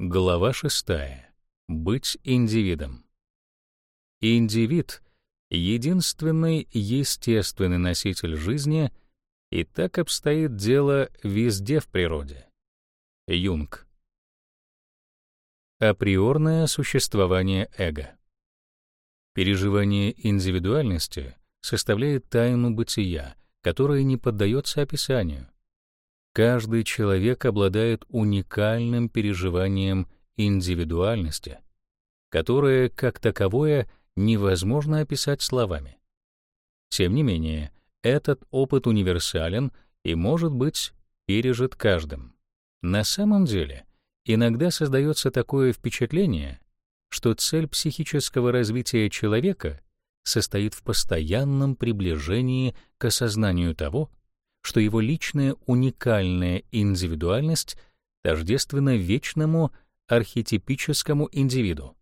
Глава 6. Быть индивидом. Индивид — единственный естественный носитель жизни, и так обстоит дело везде в природе. Юнг. Априорное существование эго. Переживание индивидуальности составляет тайну бытия, которая не поддается описанию — Каждый человек обладает уникальным переживанием индивидуальности, которое, как таковое, невозможно описать словами. Тем не менее, этот опыт универсален и может быть пережит каждым. На самом деле, иногда создается такое впечатление, что цель психического развития человека состоит в постоянном приближении к осознанию того, что его личная уникальная индивидуальность тождественна вечному архетипическому индивиду.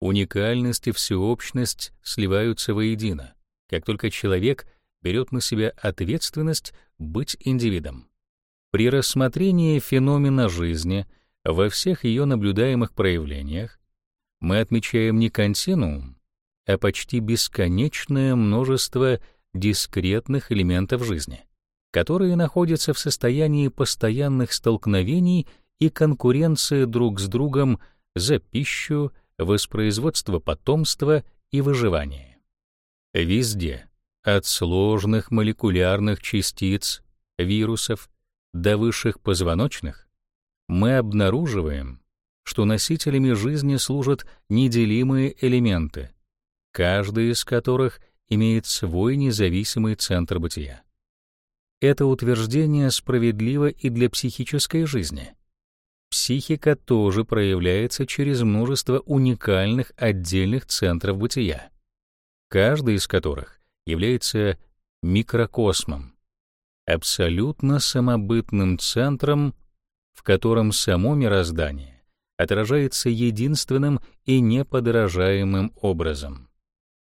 Уникальность и всеобщность сливаются воедино, как только человек берет на себя ответственность быть индивидом. При рассмотрении феномена жизни во всех ее наблюдаемых проявлениях мы отмечаем не континуум, а почти бесконечное множество дискретных элементов жизни которые находятся в состоянии постоянных столкновений и конкуренции друг с другом за пищу, воспроизводство потомства и выживание. Везде, от сложных молекулярных частиц, вирусов до высших позвоночных, мы обнаруживаем, что носителями жизни служат неделимые элементы, каждый из которых имеет свой независимый центр бытия. Это утверждение справедливо и для психической жизни. Психика тоже проявляется через множество уникальных отдельных центров бытия, каждый из которых является микрокосмом, абсолютно самобытным центром, в котором само мироздание отражается единственным и неподражаемым образом.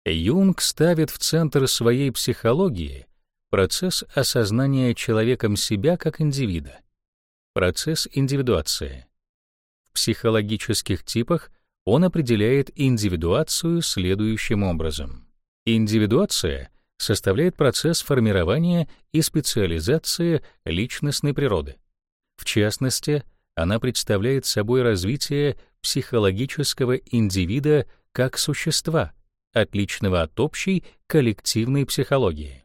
Юнг ставит в центр своей психологии Процесс осознания человеком себя как индивида. Процесс индивидуации. В психологических типах он определяет индивидуацию следующим образом. Индивидуация составляет процесс формирования и специализации личностной природы. В частности, она представляет собой развитие психологического индивида как существа, отличного от общей коллективной психологии.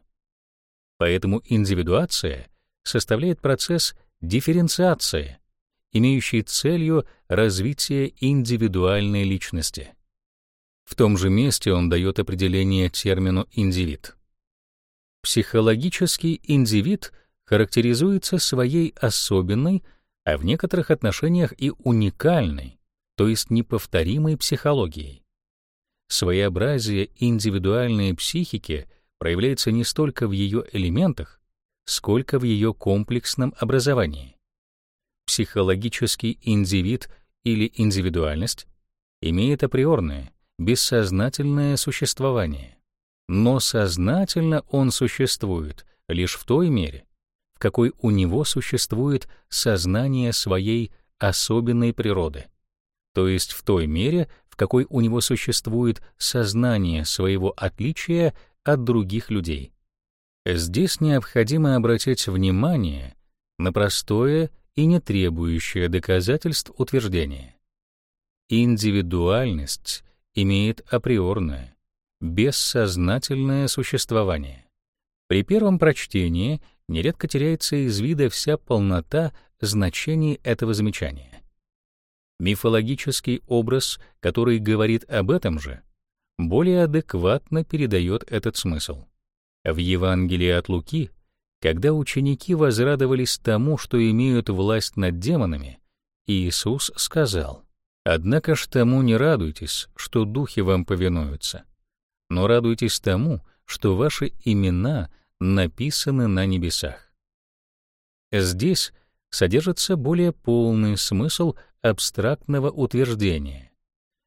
Поэтому индивидуация составляет процесс дифференциации, имеющий целью развитие индивидуальной личности. В том же месте он дает определение термину «индивид». Психологический индивид характеризуется своей особенной, а в некоторых отношениях и уникальной, то есть неповторимой психологией. Своеобразие индивидуальной психики проявляется не столько в ее элементах, сколько в ее комплексном образовании. Психологический индивид или индивидуальность имеет априорное, бессознательное существование, но сознательно он существует лишь в той мере, в какой у него существует сознание своей особенной природы, то есть в той мере, в какой у него существует сознание своего отличия от других людей. Здесь необходимо обратить внимание на простое и не требующее доказательств утверждение. Индивидуальность имеет априорное, бессознательное существование. При первом прочтении нередко теряется из вида вся полнота значений этого замечания. Мифологический образ, который говорит об этом же, более адекватно передает этот смысл. В Евангелии от Луки, когда ученики возрадовались тому, что имеют власть над демонами, Иисус сказал, «Однако ж тому не радуйтесь, что духи вам повинуются, но радуйтесь тому, что ваши имена написаны на небесах». Здесь содержится более полный смысл абстрактного утверждения,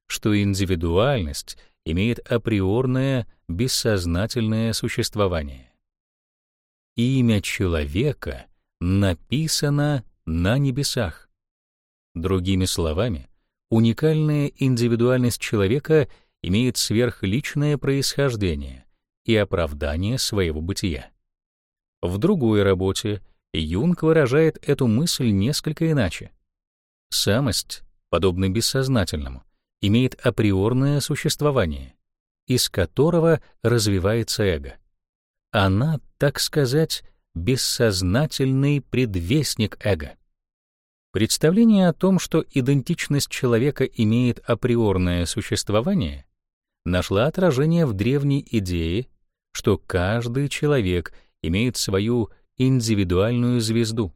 что индивидуальность — имеет априорное бессознательное существование. Имя человека написано на небесах. Другими словами, уникальная индивидуальность человека имеет сверхличное происхождение и оправдание своего бытия. В другой работе Юнг выражает эту мысль несколько иначе. Самость, подобно бессознательному, имеет априорное существование, из которого развивается эго. Она, так сказать, бессознательный предвестник эго. Представление о том, что идентичность человека имеет априорное существование, нашла отражение в древней идее, что каждый человек имеет свою индивидуальную звезду,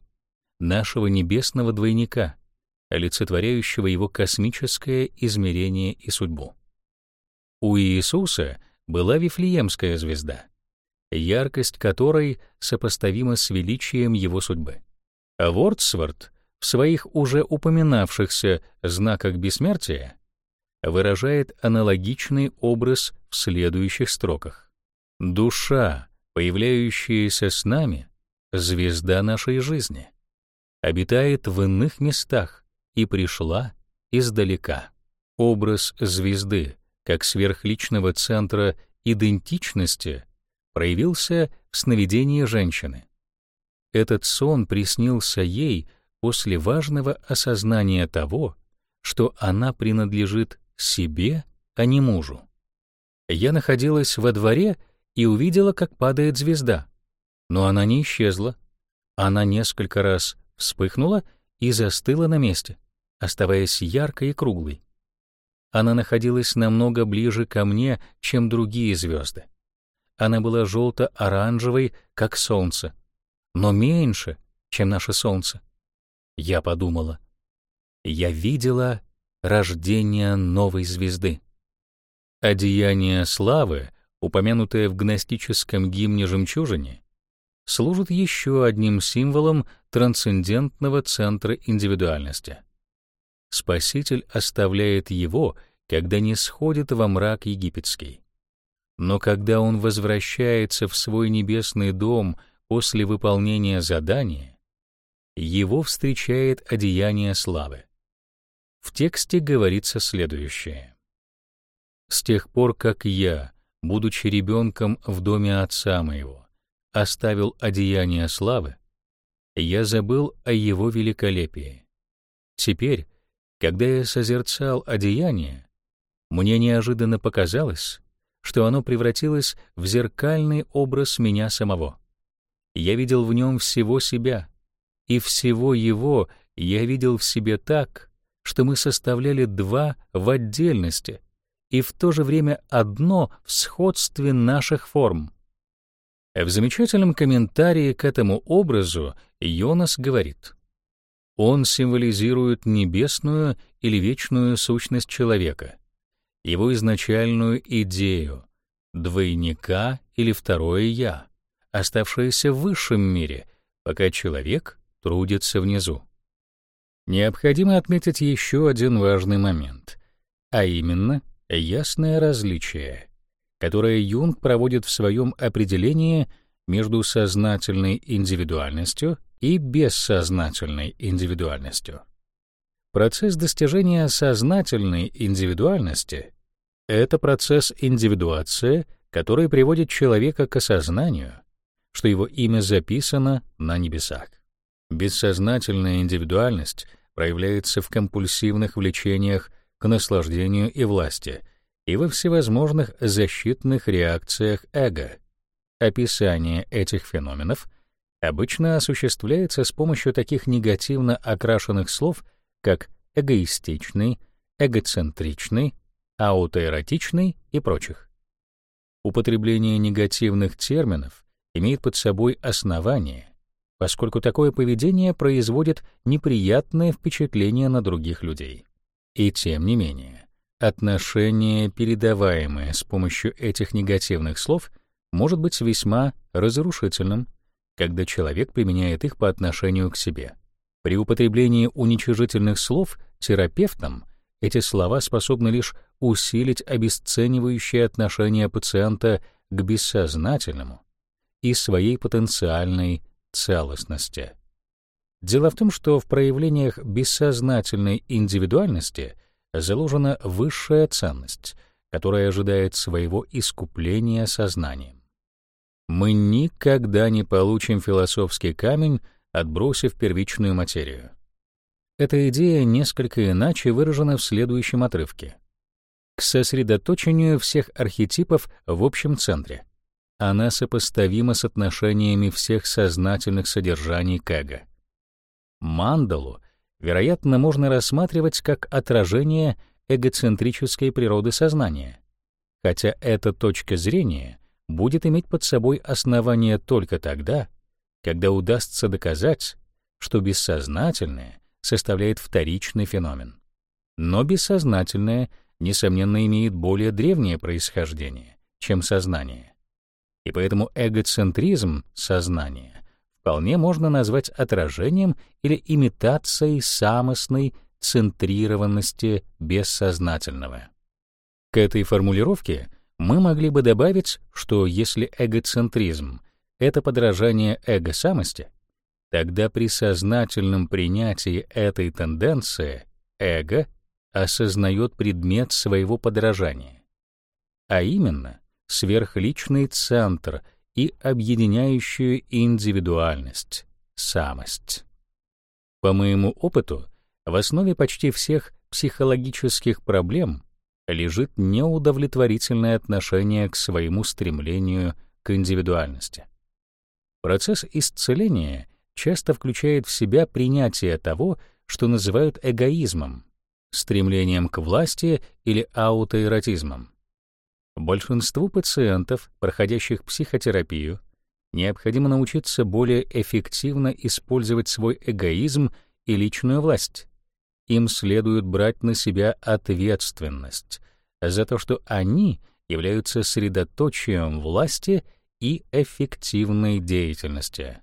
нашего небесного двойника, олицетворяющего его космическое измерение и судьбу. У Иисуса была Вифлеемская звезда, яркость которой сопоставима с величием его судьбы. А Вордсворт в своих уже упоминавшихся знаках бессмертия выражает аналогичный образ в следующих строках. «Душа, появляющаяся с нами, звезда нашей жизни, обитает в иных местах и пришла издалека. Образ звезды, как сверхличного центра идентичности, проявился в сновидении женщины. Этот сон приснился ей после важного осознания того, что она принадлежит себе, а не мужу. Я находилась во дворе и увидела, как падает звезда. Но она не исчезла. Она несколько раз вспыхнула и застыла на месте, оставаясь яркой и круглой. Она находилась намного ближе ко мне, чем другие звезды. Она была желто-оранжевой, как солнце, но меньше, чем наше солнце. Я подумала. Я видела рождение новой звезды. Одеяние славы, упомянутое в гностическом гимне «Жемчужине», служит еще одним символом трансцендентного центра индивидуальности. Спаситель оставляет его, когда не сходит во мрак египетский. Но когда он возвращается в свой небесный дом после выполнения задания, его встречает одеяние славы. В тексте говорится следующее. «С тех пор, как я, будучи ребенком в доме отца моего, оставил одеяние славы, я забыл о его великолепии. Теперь, когда я созерцал одеяние, мне неожиданно показалось, что оно превратилось в зеркальный образ меня самого. Я видел в нем всего себя, и всего его я видел в себе так, что мы составляли два в отдельности и в то же время одно в сходстве наших форм. В замечательном комментарии к этому образу Йонас говорит, он символизирует небесную или вечную сущность человека, его изначальную идею, двойника или второе «я», оставшееся в высшем мире, пока человек трудится внизу. Необходимо отметить еще один важный момент, а именно ясное различие, которое Юнг проводит в своем определении между сознательной индивидуальностью и бессознательной индивидуальностью. Процесс достижения сознательной индивидуальности — это процесс индивидуации, который приводит человека к осознанию, что его имя записано на небесах. Бессознательная индивидуальность проявляется в компульсивных влечениях к наслаждению и власти и во всевозможных защитных реакциях эго. Описание этих феноменов обычно осуществляется с помощью таких негативно окрашенных слов, как эгоистичный, эгоцентричный, аутоэротичный и прочих. Употребление негативных терминов имеет под собой основание, поскольку такое поведение производит неприятное впечатление на других людей. И тем не менее, отношение, передаваемое с помощью этих негативных слов, может быть весьма разрушительным, когда человек применяет их по отношению к себе. При употреблении уничижительных слов терапевтом эти слова способны лишь усилить обесценивающее отношение пациента к бессознательному и своей потенциальной целостности. Дело в том, что в проявлениях бессознательной индивидуальности заложена высшая ценность, которая ожидает своего искупления сознанием. Мы никогда не получим философский камень, отбросив первичную материю. Эта идея несколько иначе выражена в следующем отрывке. К сосредоточению всех архетипов в общем центре. Она сопоставима с отношениями всех сознательных содержаний эго. Мандалу, вероятно, можно рассматривать как отражение эгоцентрической природы сознания, хотя эта точка зрения будет иметь под собой основание только тогда, когда удастся доказать, что бессознательное составляет вторичный феномен. Но бессознательное, несомненно, имеет более древнее происхождение, чем сознание. И поэтому эгоцентризм сознания вполне можно назвать отражением или имитацией самостной центрированности бессознательного. К этой формулировке мы могли бы добавить, что если эгоцентризм — это подражание эго-самости, тогда при сознательном принятии этой тенденции эго осознает предмет своего подражания, а именно сверхличный центр — и объединяющую индивидуальность, самость. По моему опыту, в основе почти всех психологических проблем лежит неудовлетворительное отношение к своему стремлению к индивидуальности. Процесс исцеления часто включает в себя принятие того, что называют эгоизмом, стремлением к власти или аутоэротизмом. Большинству пациентов, проходящих психотерапию, необходимо научиться более эффективно использовать свой эгоизм и личную власть. Им следует брать на себя ответственность за то, что они являются средоточием власти и эффективной деятельности.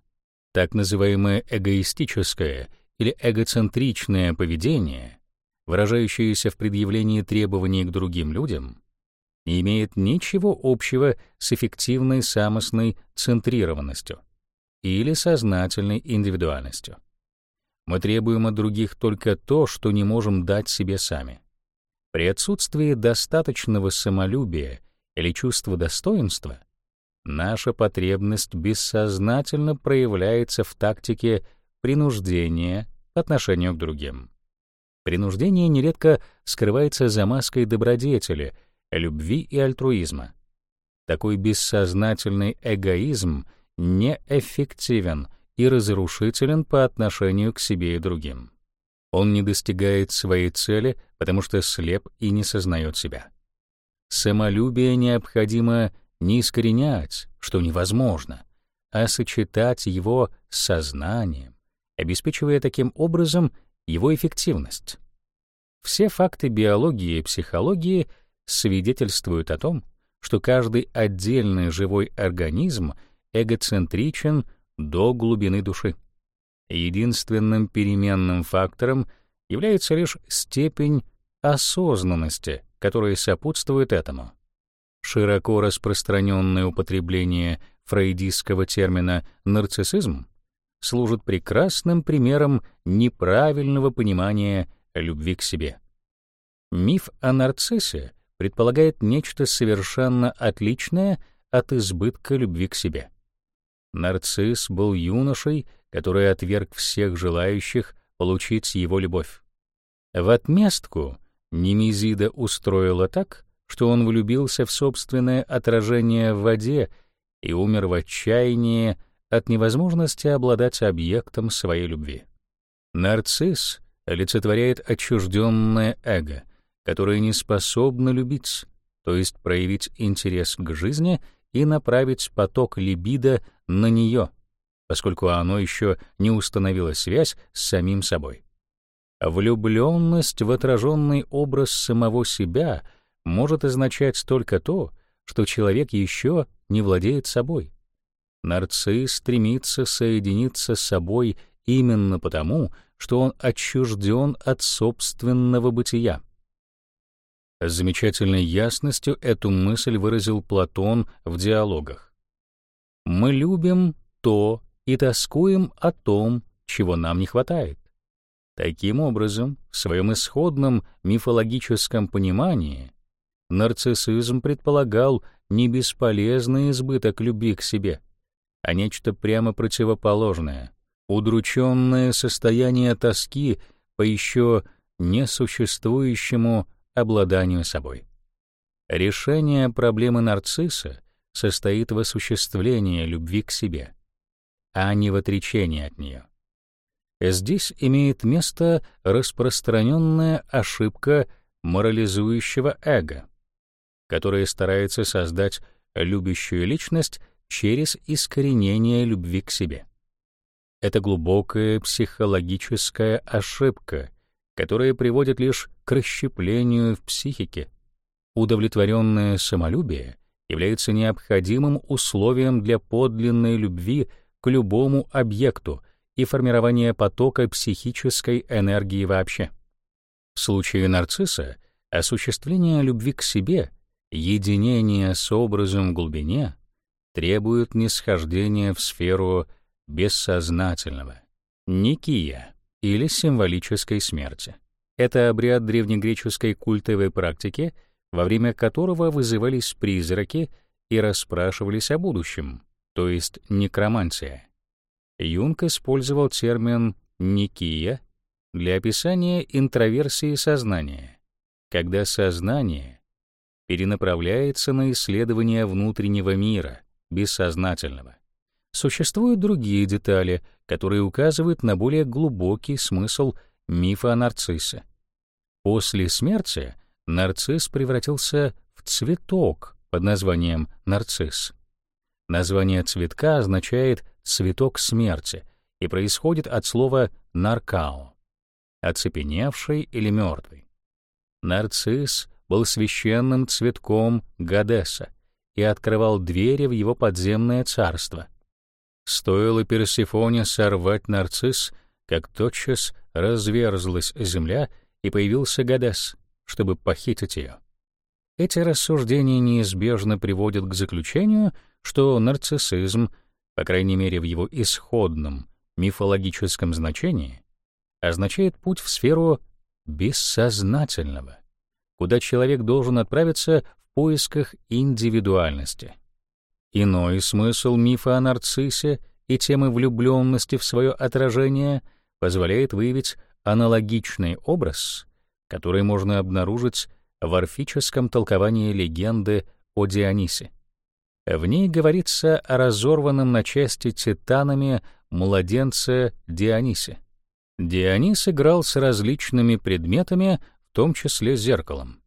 Так называемое эгоистическое или эгоцентричное поведение, выражающееся в предъявлении требований к другим людям, не имеет ничего общего с эффективной самостной центрированностью или сознательной индивидуальностью. Мы требуем от других только то, что не можем дать себе сами. При отсутствии достаточного самолюбия или чувства достоинства наша потребность бессознательно проявляется в тактике принуждения по отношению к другим. Принуждение нередко скрывается за маской добродетели — любви и альтруизма. Такой бессознательный эгоизм неэффективен и разрушителен по отношению к себе и другим. Он не достигает своей цели, потому что слеп и не сознает себя. Самолюбие необходимо не искоренять, что невозможно, а сочетать его с сознанием, обеспечивая таким образом его эффективность. Все факты биологии и психологии — свидетельствуют о том, что каждый отдельный живой организм эгоцентричен до глубины души. Единственным переменным фактором является лишь степень осознанности, которая сопутствует этому. Широко распространенное употребление фрейдистского термина «нарциссизм» служит прекрасным примером неправильного понимания любви к себе. Миф о нарциссе предполагает нечто совершенно отличное от избытка любви к себе. Нарцисс был юношей, который отверг всех желающих получить его любовь. В отместку Немезида устроила так, что он влюбился в собственное отражение в воде и умер в отчаянии от невозможности обладать объектом своей любви. Нарцисс олицетворяет отчужденное эго — которое не способно любить, то есть проявить интерес к жизни и направить поток либидо на нее, поскольку оно еще не установило связь с самим собой. Влюбленность в отраженный образ самого себя может означать только то, что человек еще не владеет собой. Нарцисс стремится соединиться с собой именно потому, что он отчужден от собственного бытия. С замечательной ясностью эту мысль выразил Платон в диалогах. «Мы любим то и тоскуем о том, чего нам не хватает. Таким образом, в своем исходном мифологическом понимании нарциссизм предполагал не бесполезный избыток любви к себе, а нечто прямо противоположное — удрученное состояние тоски по еще несуществующему обладанию собой. Решение проблемы нарцисса состоит в осуществлении любви к себе, а не в отречении от нее. Здесь имеет место распространенная ошибка морализующего эго, которое старается создать любящую личность через искоренение любви к себе. Это глубокая психологическая ошибка, которая приводит лишь к расщеплению в психике. Удовлетворенное самолюбие является необходимым условием для подлинной любви к любому объекту и формирования потока психической энергии вообще. В случае нарцисса осуществление любви к себе, единение с образом в глубине требует нисхождения в сферу бессознательного, никия или символической смерти. Это обряд древнегреческой культовой практики, во время которого вызывались призраки и расспрашивались о будущем, то есть некромантия. Юнг использовал термин «никия» для описания интроверсии сознания, когда сознание перенаправляется на исследование внутреннего мира, бессознательного. Существуют другие детали, которые указывают на более глубокий смысл мифа о нарциссе. После смерти нарцисс превратился в цветок под названием нарцисс. Название цветка означает «цветок смерти» и происходит от слова «наркао» — оцепеневший или мертвый. Нарцисс был священным цветком Гадеса и открывал двери в его подземное царство. Стоило Персифоне сорвать нарцисс, как тотчас разверзлась земля и появился Гадес, чтобы похитить ее. Эти рассуждения неизбежно приводят к заключению, что нарциссизм, по крайней мере в его исходном мифологическом значении, означает путь в сферу бессознательного, куда человек должен отправиться в поисках индивидуальности. Иной смысл мифа о нарциссе и темы влюбленности в свое отражение позволяет выявить аналогичный образ, который можно обнаружить в орфическом толковании легенды о Дионисе. В ней говорится о разорванном на части титанами младенце Дионисе. Дионис играл с различными предметами, в том числе зеркалом.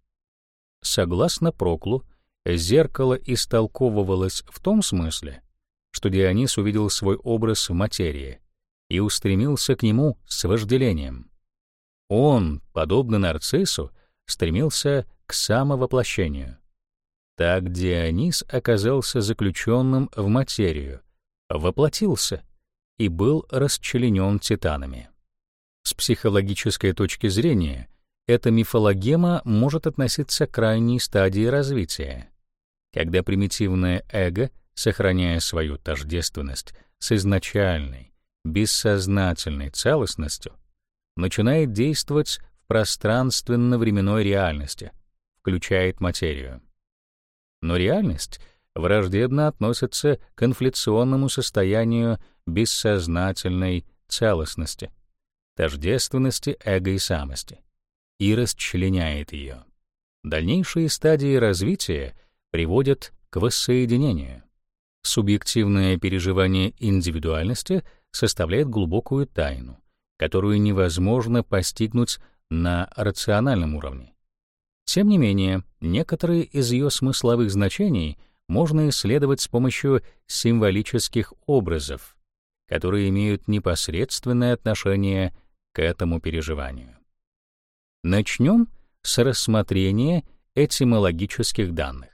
Согласно Проклу, зеркало истолковывалось в том смысле, что Дионис увидел свой образ в материи и устремился к нему с вожделением. Он, подобно нарциссу, стремился к самовоплощению. Так Дионис оказался заключенным в материю, воплотился и был расчленен титанами. С психологической точки зрения эта мифологема может относиться к крайней стадии развития, когда примитивное эго, сохраняя свою тождественность с изначальной, бессознательной целостностью, начинает действовать в пространственно-временной реальности, включает материю. Но реальность враждебно относится к инфляционному состоянию бессознательной целостности, тождественности эго и самости, и расчленяет ее. Дальнейшие стадии развития приводят к воссоединению. Субъективное переживание индивидуальности составляет глубокую тайну, которую невозможно постигнуть на рациональном уровне. Тем не менее, некоторые из ее смысловых значений можно исследовать с помощью символических образов, которые имеют непосредственное отношение к этому переживанию. Начнем с рассмотрения этимологических данных.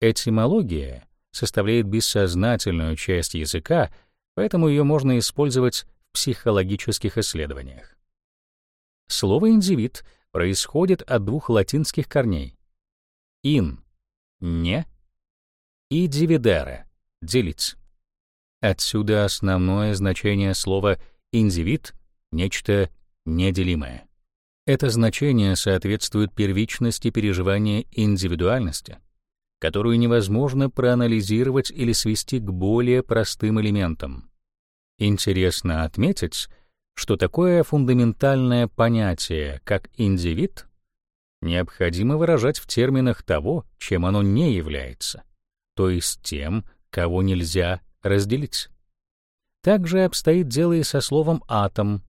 Этимология составляет бессознательную часть языка, поэтому ее можно использовать психологических исследованиях. Слово «индивид» происходит от двух латинских корней «in» — «не» и «dividere» — «делить». Отсюда основное значение слова индивид — нечто неделимое. Это значение соответствует первичности переживания индивидуальности, которую невозможно проанализировать или свести к более простым элементам. Интересно отметить, что такое фундаментальное понятие, как индивид, необходимо выражать в терминах того, чем оно не является, то есть тем, кого нельзя разделить. Также обстоит дело и со словом «атом»,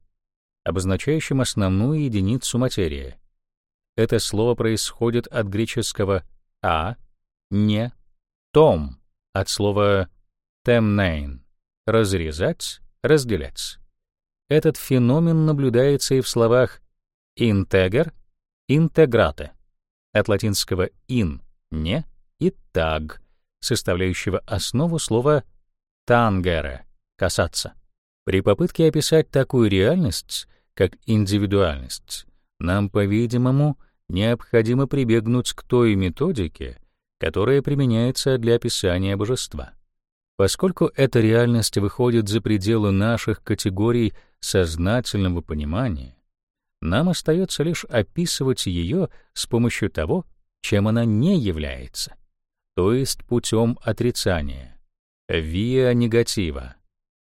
обозначающим основную единицу материи. Это слово происходит от греческого «а», «не», «том», от слова «темнейн» — «разрезать», «разделять». Этот феномен наблюдается и в словах «интегр», «интеграте», от латинского «in» — «не» и «tag», составляющего основу слова «tangere» — «касаться». При попытке описать такую реальность, как индивидуальность, нам, по-видимому, необходимо прибегнуть к той методике, которая применяется для описания божества. Поскольку эта реальность выходит за пределы наших категорий сознательного понимания, нам остается лишь описывать ее с помощью того, чем она не является, то есть путем отрицания, via негатива.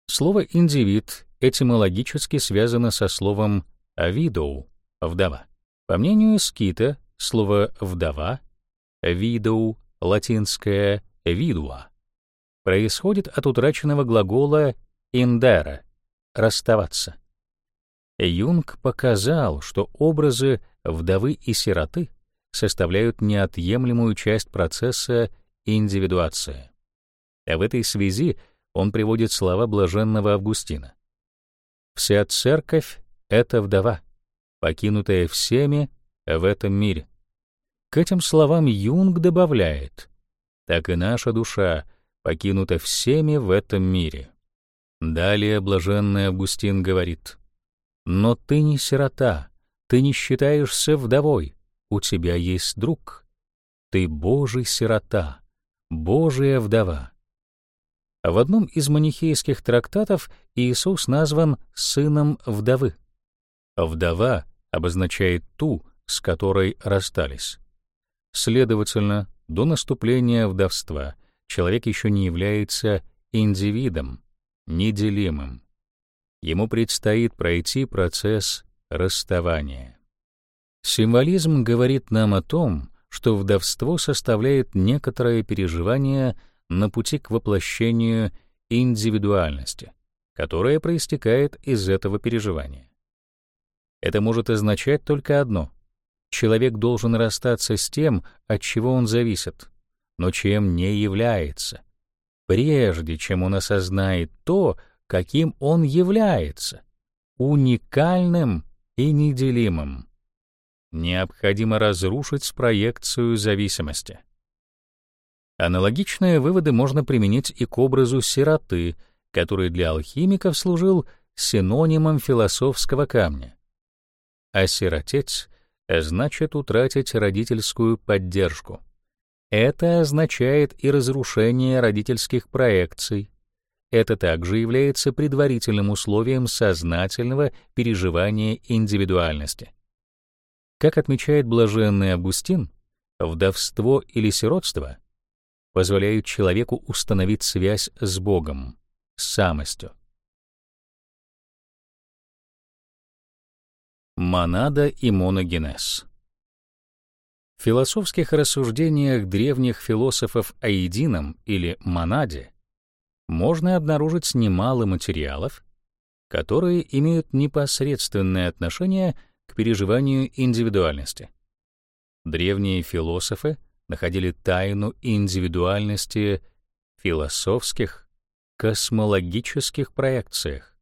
Слово «индивид» этимологически связано со словом «видоу» — «вдова». По мнению Скита, слово «вдова» — «видоу» латинское «видуа» происходит от утраченного глагола «индера» — «расставаться». Юнг показал, что образы вдовы и сироты составляют неотъемлемую часть процесса индивидуации. В этой связи он приводит слова блаженного Августина. «Вся церковь — это вдова, покинутая всеми в этом мире». К этим словам Юнг добавляет, «Так и наша душа покинута всеми в этом мире». Далее блаженный Августин говорит, «Но ты не сирота, ты не считаешься вдовой, у тебя есть друг. Ты Божий сирота, Божия вдова». В одном из манихейских трактатов Иисус назван сыном вдовы. Вдова обозначает ту, с которой расстались. Следовательно, до наступления вдовства человек еще не является индивидом, неделимым. Ему предстоит пройти процесс расставания. Символизм говорит нам о том, что вдовство составляет некоторое переживание на пути к воплощению индивидуальности, которая проистекает из этого переживания. Это может означать только одно. Человек должен расстаться с тем, от чего он зависит, но чем не является, прежде чем он осознает то, каким он является, уникальным и неделимым. Необходимо разрушить проекцию зависимости. Аналогичные выводы можно применить и к образу сироты, который для алхимиков служил синонимом философского камня. Осиротеть значит утратить родительскую поддержку. Это означает и разрушение родительских проекций. Это также является предварительным условием сознательного переживания индивидуальности. Как отмечает блаженный Августин, вдовство или сиротство позволяют человеку установить связь с Богом, с самостью. Монада и моногенез В философских рассуждениях древних философов о едином или монаде можно обнаружить немало материалов, которые имеют непосредственное отношение к переживанию индивидуальности. Древние философы находили тайну индивидуальности в философских, космологических проекциях.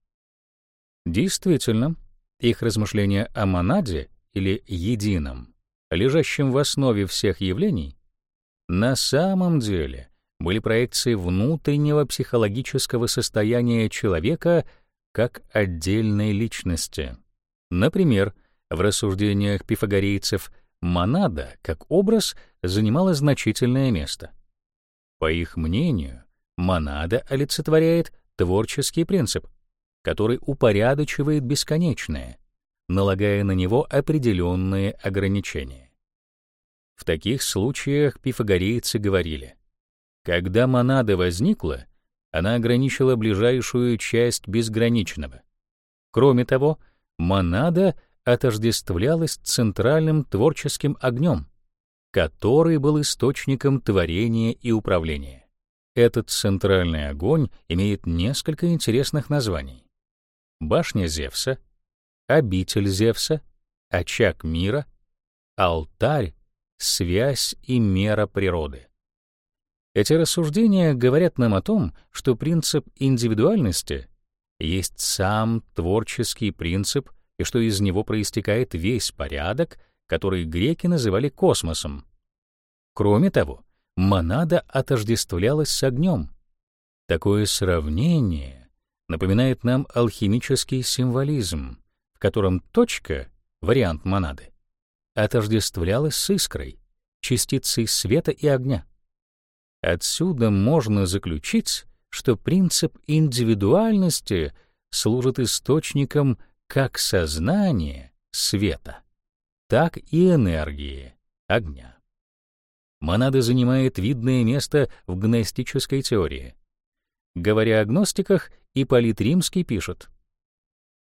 Действительно, их размышления о монаде или едином, лежащем в основе всех явлений, на самом деле были проекцией внутреннего психологического состояния человека как отдельной личности. Например, в рассуждениях пифагорейцев – монада, как образ, занимала значительное место. По их мнению, монада олицетворяет творческий принцип. который упорядочивает бесконечное, налагая на него определенные ограничения. В таких случаях пифагорейцы говорили, когда монада возникла, она ограничила ближайшую часть безграничного. Кроме того, монада отождествлялась центральным творческим огнем, который был источником творения и управления. Этот центральный огонь имеет несколько интересных названий. Башня Зевса, обитель Зевса, очаг мира, алтарь, связь и мера природы. Эти рассуждения говорят нам о том, что принцип индивидуальности есть сам творческий принцип и что из него проистекает весь порядок, который греки называли космосом. Кроме того, монада отождествлялась с огнем. Такое сравнение напоминает нам алхимический символизм, в котором точка, вариант монады, отождествлялась с искрой, частицей света и огня. Отсюда можно заключить, что принцип индивидуальности служит источником как сознания света, так и энергии огня. Монада занимает видное место в гностической теории. Говоря о гностиках, Ипполит Римский пишет,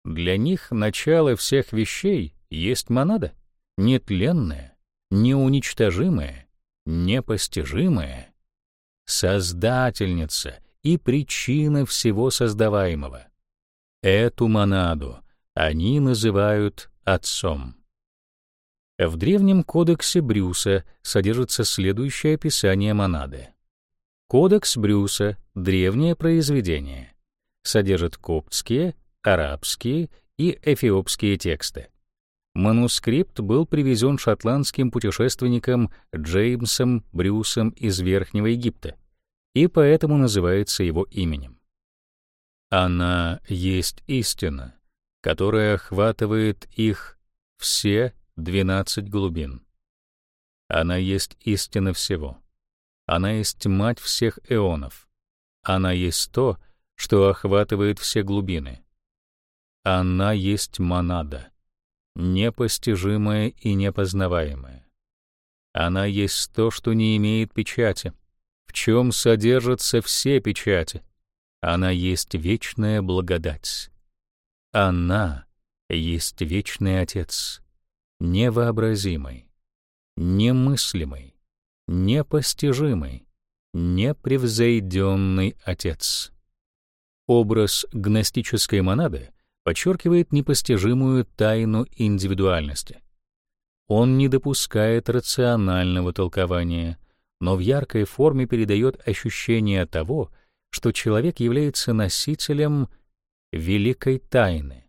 «Для них начало всех вещей есть монада, нетленная, неуничтожимая, непостижимая, создательница и причина всего создаваемого. Эту монаду они называют Отцом. В древнем кодексе Брюса содержится следующее описание монады. Кодекс Брюса — древнее произведение. Содержит коптские, арабские и эфиопские тексты. Манускрипт был привезен шотландским путешественником Джеймсом Брюсом из Верхнего Египта и поэтому называется его именем. Она есть истина, которая охватывает их все двенадцать глубин. Она есть истина всего. Она есть мать всех эонов. Она есть то, что охватывает все глубины. Она есть монада, непостижимая и непознаваемая. Она есть то, что не имеет печати, в чем содержатся все печати. Она есть вечная благодать. Она есть вечный Отец, невообразимый, немыслимый, непостижимый, непревзойденный Отец. Образ гностической монады подчеркивает непостижимую тайну индивидуальности. Он не допускает рационального толкования — но в яркой форме передает ощущение того, что человек является носителем великой тайны.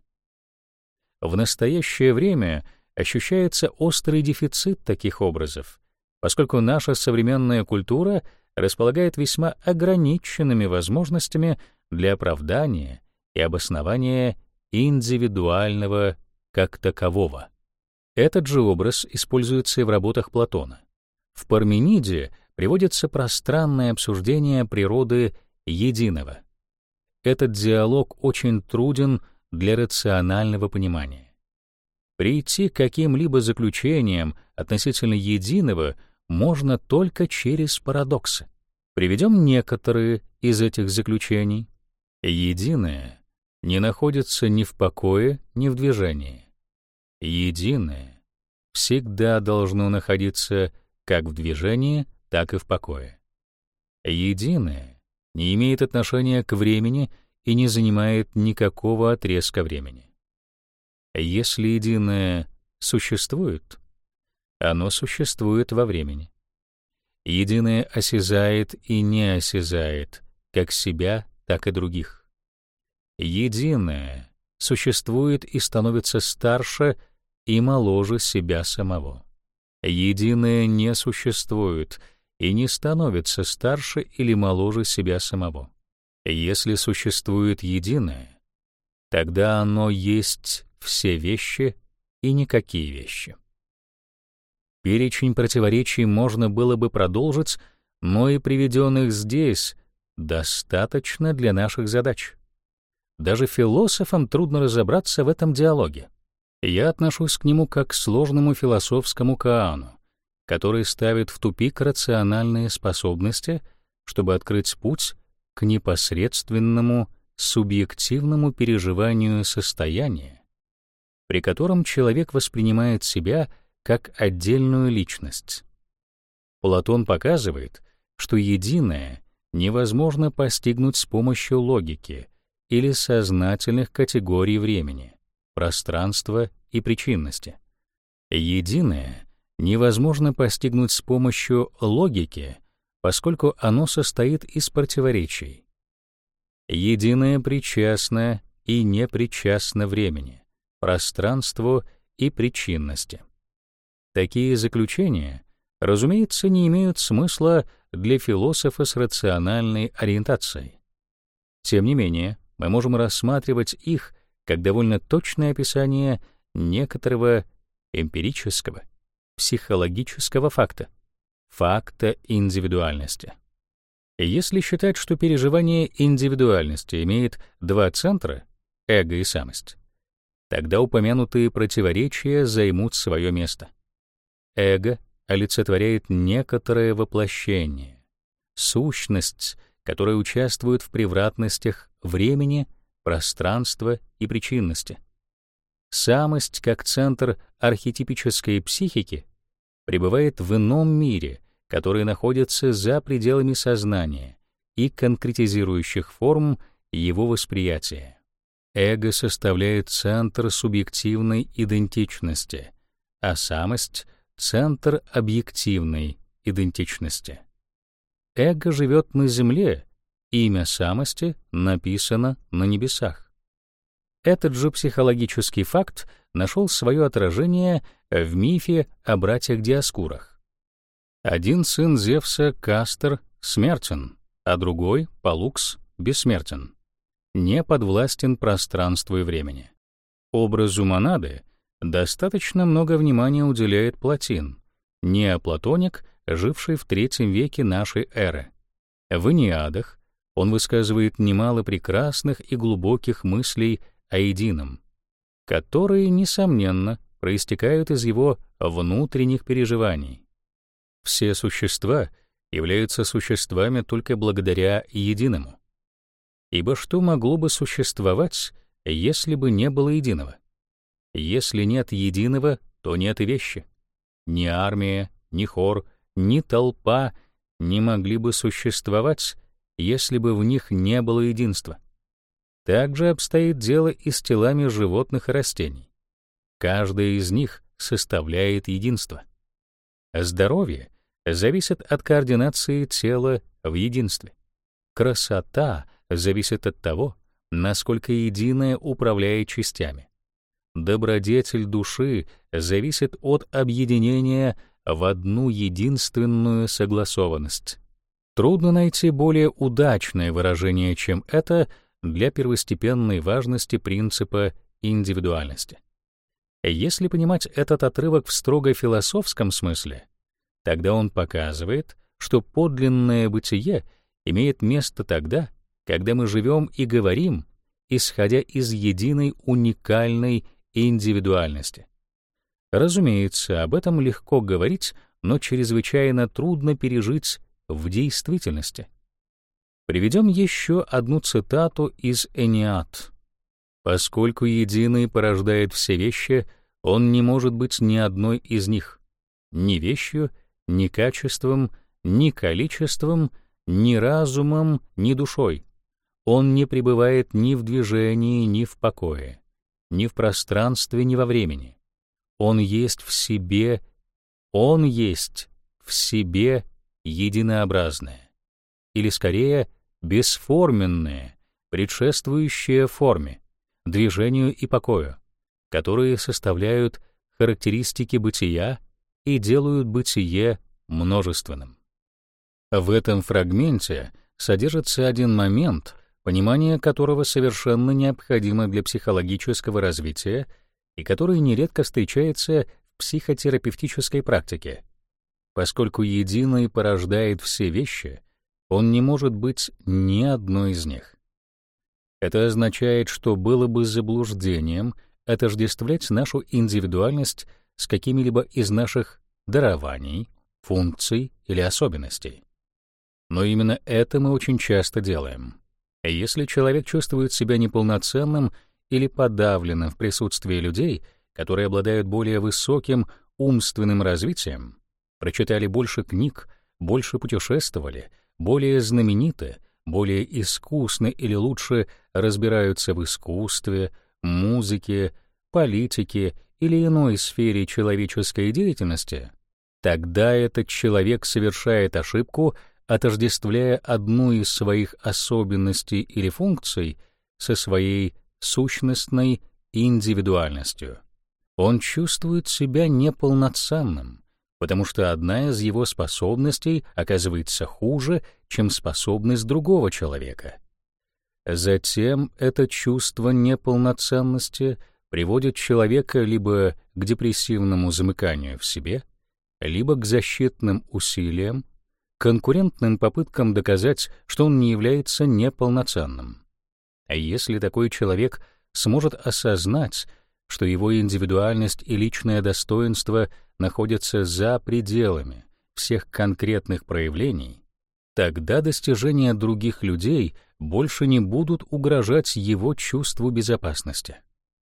В настоящее время ощущается острый дефицит таких образов, поскольку наша современная культура располагает весьма ограниченными возможностями для оправдания и обоснования индивидуального как такового. Этот же образ используется и в работах Платона. В Пармениде приводится пространное обсуждение природы единого. Этот диалог очень труден для рационального понимания. Прийти к каким-либо заключениям относительно единого можно только через парадоксы. Приведем некоторые из этих заключений. Единое не находится ни в покое, ни в движении. Единое всегда должно находиться как в движении, так и в покое. Единое не имеет отношения к времени и не занимает никакого отрезка времени. Если единое существует, оно существует во времени. Единое осязает и не осязает как себя, так и других. Единое существует и становится старше и моложе себя самого. Единое не существует — и не становится старше или моложе себя самого. Если существует единое, тогда оно есть все вещи и никакие вещи. Перечень противоречий можно было бы продолжить, но и приведенных здесь достаточно для наших задач. Даже философам трудно разобраться в этом диалоге. Я отношусь к нему как к сложному философскому каану, который ставит в тупик рациональные способности, чтобы открыть путь к непосредственному субъективному переживанию состояния, при котором человек воспринимает себя как отдельную личность. Платон показывает, что единое невозможно постигнуть с помощью логики или сознательных категорий времени, пространства и причинности. Единое невозможно постигнуть с помощью логики, поскольку оно состоит из противоречий. Единое причастно и непричастно времени, пространству и причинности. Такие заключения, разумеется, не имеют смысла для философа с рациональной ориентацией. Тем не менее, мы можем рассматривать их как довольно точное описание некоторого эмпирического, психологического факта, факта индивидуальности. Если считать, что переживание индивидуальности имеет два центра — эго и самость, тогда упомянутые противоречия займут свое место. Эго олицетворяет некоторое воплощение, сущность, которая участвует в превратностях времени, пространства и причинности. Самость, как центр архетипической психики, пребывает в ином мире, который находится за пределами сознания и конкретизирующих форм его восприятия. Эго составляет центр субъективной идентичности, а самость — центр объективной идентичности. Эго живет на Земле, имя самости написано на небесах. Этот же психологический факт нашел свое отражение в мифе о братьях-диаскурах. Один сын Зевса, Кастер, смертен, а другой, Палукс, бессмертен, не подвластен пространству и времени. Образу монады достаточно много внимания уделяет Платин, неоплатоник, живший в III веке нашей эры. В Иниадах он высказывает немало прекрасных и глубоких мыслей о едином, которые, несомненно, проистекают из его внутренних переживаний. Все существа являются существами только благодаря единому. Ибо что могло бы существовать, если бы не было единого? Если нет единого, то нет и вещи. Ни армия, ни хор, ни толпа не могли бы существовать, если бы в них не было единства. Так же обстоит дело и с телами животных и растений. Каждая из них составляет единство. Здоровье зависит от координации тела в единстве. Красота зависит от того, насколько единое управляет частями. Добродетель души зависит от объединения в одну единственную согласованность. Трудно найти более удачное выражение, чем это для первостепенной важности принципа индивидуальности. Если понимать этот отрывок в строго философском смысле, тогда он показывает, что подлинное бытие имеет место тогда, когда мы живем и говорим, исходя из единой уникальной индивидуальности. Разумеется, об этом легко говорить, но чрезвычайно трудно пережить в действительности. Приведем еще одну цитату из Эниат. «Поскольку единый порождает все вещи, он не может быть ни одной из них, ни вещью, ни качеством, ни количеством, ни разумом, ни душой. Он не пребывает ни в движении, ни в покое, ни в пространстве, ни во времени. Он есть в себе, Он есть в себе единообразное, или скорее бесформенное, предшествующее форме, движению и покою, которые составляют характеристики бытия и делают бытие множественным. В этом фрагменте содержится один момент, понимание которого совершенно необходимо для психологического развития и который нередко встречается в психотерапевтической практике. Поскольку единый порождает все вещи, он не может быть ни одной из них. Это означает, что было бы заблуждением отождествлять нашу индивидуальность с какими-либо из наших дарований, функций или особенностей. Но именно это мы очень часто делаем. Если человек чувствует себя неполноценным или подавленным в присутствии людей, которые обладают более высоким умственным развитием, прочитали больше книг, больше путешествовали, более знамениты, более искусны или лучше разбираются в искусстве, музыке, политике или иной сфере человеческой деятельности, тогда этот человек совершает ошибку, отождествляя одну из своих особенностей или функций со своей сущностной индивидуальностью. Он чувствует себя неполноценным, потому что одна из его способностей оказывается хуже, чем способность другого человека. Затем это чувство неполноценности приводит человека либо к депрессивному замыканию в себе, либо к защитным усилиям, конкурентным попыткам доказать, что он не является неполноценным. А если такой человек сможет осознать, что его индивидуальность и личное достоинство находятся за пределами всех конкретных проявлений, тогда достижения других людей больше не будут угрожать его чувству безопасности.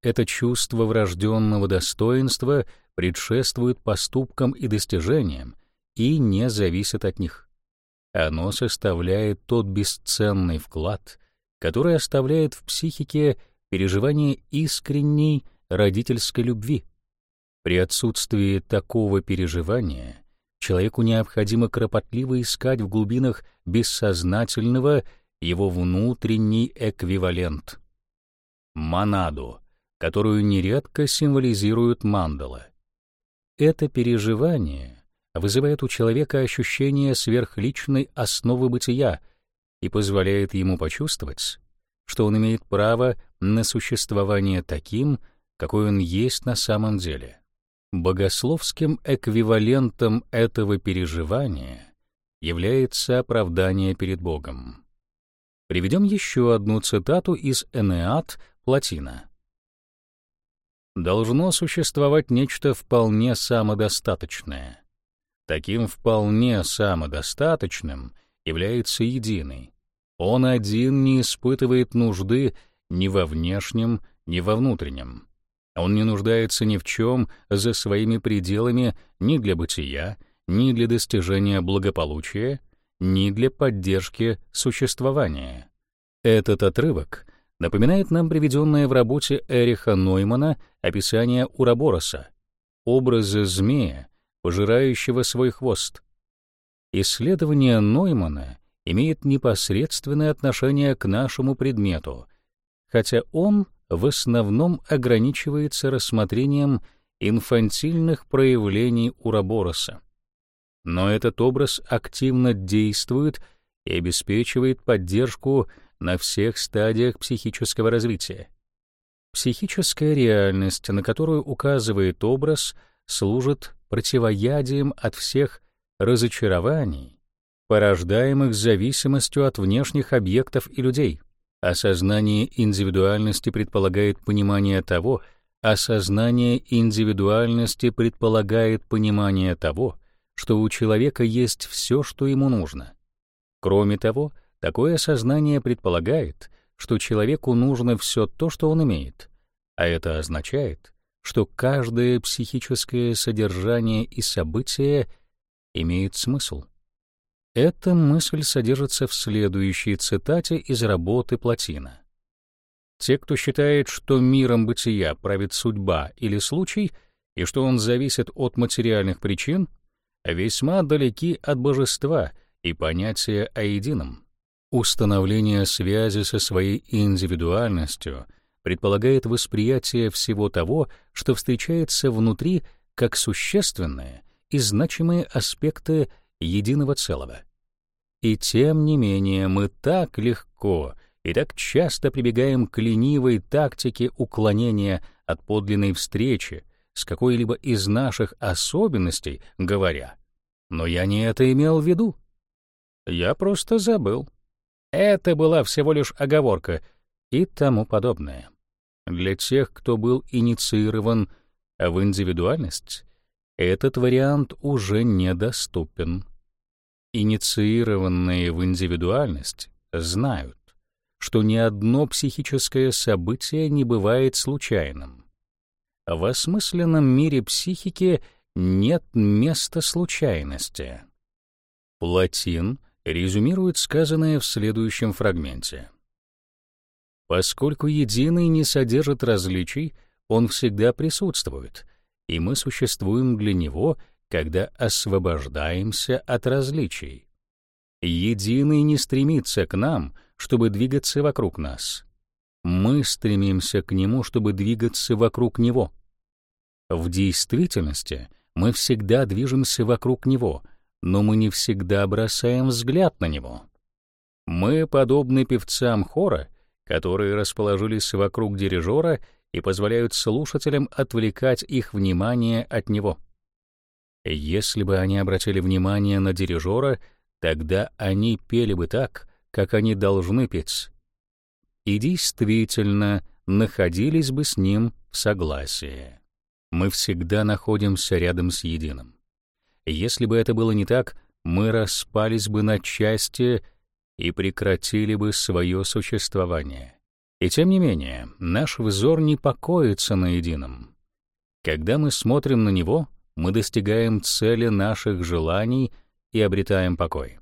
Это чувство врожденного достоинства предшествует поступкам и достижениям и не зависит от них. Оно составляет тот бесценный вклад, который оставляет в психике переживание искренней родительской любви. При отсутствии такого переживания человеку необходимо кропотливо искать в глубинах бессознательного его внутренний эквивалент — монаду, которую нередко символизируют мандала. Это переживание вызывает у человека ощущение сверхличной основы бытия и позволяет ему почувствовать, что он имеет право на существование таким, какой он есть на самом деле. Богословским эквивалентом этого переживания является оправдание перед Богом. Приведем еще одну цитату из Энеат Платина. «Должно существовать нечто вполне самодостаточное. Таким вполне самодостаточным является единый. Он один не испытывает нужды ни во внешнем, ни во внутреннем. Он не нуждается ни в чем за своими пределами ни для бытия, ни для достижения благополучия, ни для поддержки существования. Этот отрывок напоминает нам приведенное в работе Эриха Ноймана описание Урабороса, образа змея, пожирающего свой хвост. Исследование Ноймана имеет непосредственное отношение к нашему предмету, хотя он в основном ограничивается рассмотрением инфантильных проявлений Урабороса но этот образ активно действует и обеспечивает поддержку на всех стадиях психического развития. Психическая реальность, на которую указывает образ, служит противоядием от всех разочарований, порождаемых зависимостью от внешних объектов и людей. Осознание индивидуальности предполагает понимание того, осознание индивидуальности предполагает понимание того, что у человека есть все, что ему нужно. Кроме того, такое сознание предполагает, что человеку нужно все то, что он имеет, а это означает, что каждое психическое содержание и событие имеет смысл. Эта мысль содержится в следующей цитате из работы Платина. Те, кто считает, что миром бытия правит судьба или случай, и что он зависит от материальных причин, весьма далеки от божества и понятия о едином. Установление связи со своей индивидуальностью предполагает восприятие всего того, что встречается внутри, как существенные и значимые аспекты единого целого. И тем не менее мы так легко и так часто прибегаем к ленивой тактике уклонения от подлинной встречи с какой-либо из наших особенностей, говоря но я не это имел в виду. Я просто забыл. Это была всего лишь оговорка, и тому подобное. Для тех, кто был инициирован в индивидуальность, этот вариант уже недоступен. Инициированные в индивидуальность знают, что ни одно психическое событие не бывает случайным. В осмысленном мире психики нет места случайности. Платин резюмирует сказанное в следующем фрагменте. Поскольку единый не содержит различий, он всегда присутствует, и мы существуем для него, когда освобождаемся от различий. Единый не стремится к нам, чтобы двигаться вокруг нас. Мы стремимся к нему, чтобы двигаться вокруг него. В действительности мы всегда движемся вокруг него, но мы не всегда бросаем взгляд на него. Мы подобны певцам хора, которые расположились вокруг дирижера и позволяют слушателям отвлекать их внимание от него. Если бы они обратили внимание на дирижера, тогда они пели бы так, как они должны петь, и действительно находились бы с ним в согласии. Мы всегда находимся рядом с единым. Если бы это было не так, мы распались бы на части и прекратили бы свое существование. И тем не менее, наш взор не покоится на едином. Когда мы смотрим на него, мы достигаем цели наших желаний и обретаем покой.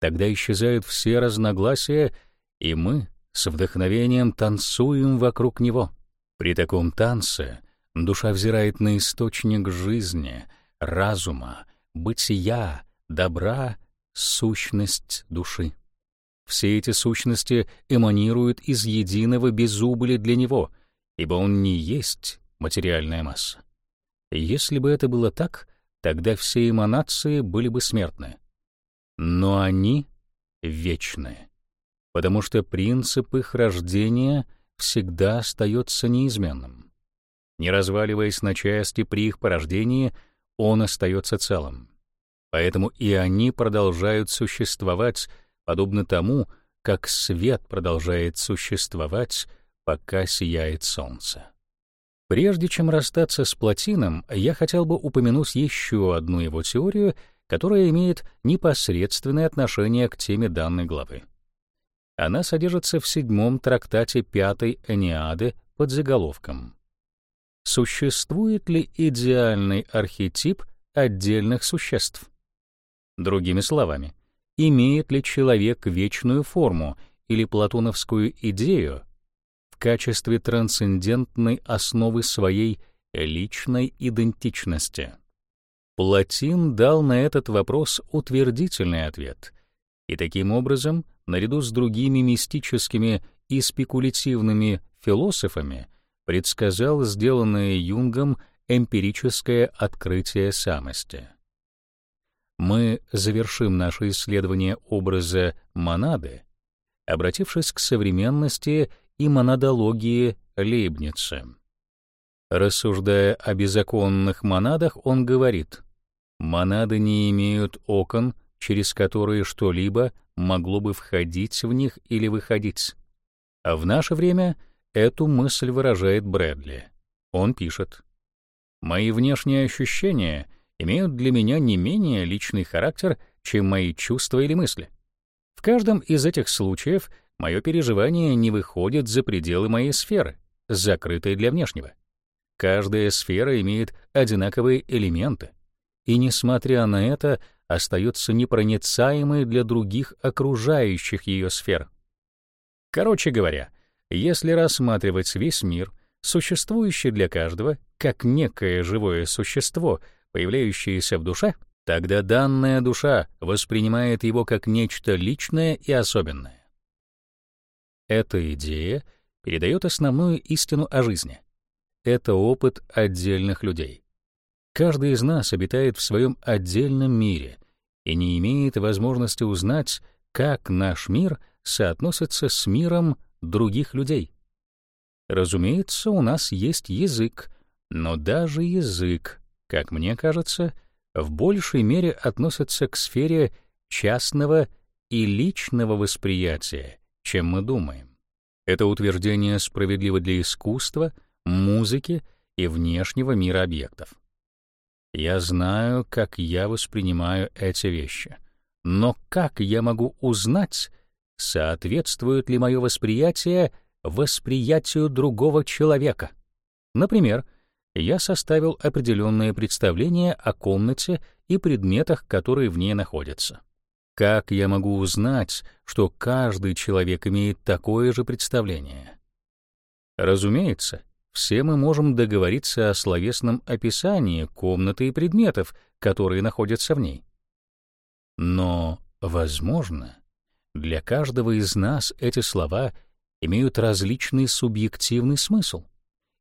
Тогда исчезают все разногласия, и мы с вдохновением танцуем вокруг него. При таком танце душа взирает на источник жизни, разума, бытия, добра, сущность души. Все эти сущности эманируют из единого без убыли для него, ибо он не есть материальная масса. Если бы это было так, тогда все эманации были бы смертны. Но они вечны, потому что принцип их рождения всегда остается неизменным. Не разваливаясь на части при их порождении, он остается целым. Поэтому и они продолжают существовать подобно тому, как свет продолжает существовать, пока сияет солнце. Прежде чем расстаться с Платином, я хотел бы упомянуть еще одну его теорию, которая имеет непосредственное отношение к теме данной главы. Она содержится в седьмом трактате пятой Энеады под заголовком «Существует ли идеальный архетип отдельных существ?» Другими словами, имеет ли человек вечную форму или платоновскую идею в качестве трансцендентной основы своей личной идентичности. Платин дал на этот вопрос утвердительный ответ, и таким образом, наряду с другими мистическими и спекулятивными философами, предсказал сделанное Юнгом эмпирическое открытие самости мы завершим наше исследование образа монады, обратившись к современности и монадологии Лейбница. Рассуждая о беззаконных монадах, он говорит, монады не имеют окон, через которые что-либо могло бы входить в них или выходить. А в наше время эту мысль выражает Брэдли. Он пишет, «Мои внешние ощущения имеют для меня не менее личный характер, чем мои чувства или мысли. В каждом из этих случаев мое переживание не выходит за пределы моей сферы, закрытой для внешнего. Каждая сфера имеет одинаковые элементы, и, несмотря на это, остается непроницаемой для других окружающих ее сфер. Короче говоря, если рассматривать весь мир, существующий для каждого, как некое живое существо — появляющееся в душе, тогда данная душа воспринимает его как нечто личное и особенное. Эта идея передает основную истину о жизни. Это опыт отдельных людей. Каждый из нас обитает в своем отдельном мире и не имеет возможности узнать, как наш мир соотносится с миром других людей. Разумеется, у нас есть язык, но даже язык как мне кажется, в большей мере относятся к сфере частного и личного восприятия, чем мы думаем. Это утверждение справедливо для искусства, музыки и внешнего мира объектов. Я знаю, как я воспринимаю эти вещи. Но как я могу узнать, соответствует ли мое восприятие восприятию другого человека? Например, я составил определенное представление о комнате и предметах, которые в ней находятся. Как я могу узнать, что каждый человек имеет такое же представление? Разумеется, все мы можем договориться о словесном описании комнаты и предметов, которые находятся в ней. Но, возможно, для каждого из нас эти слова имеют различный субъективный смысл,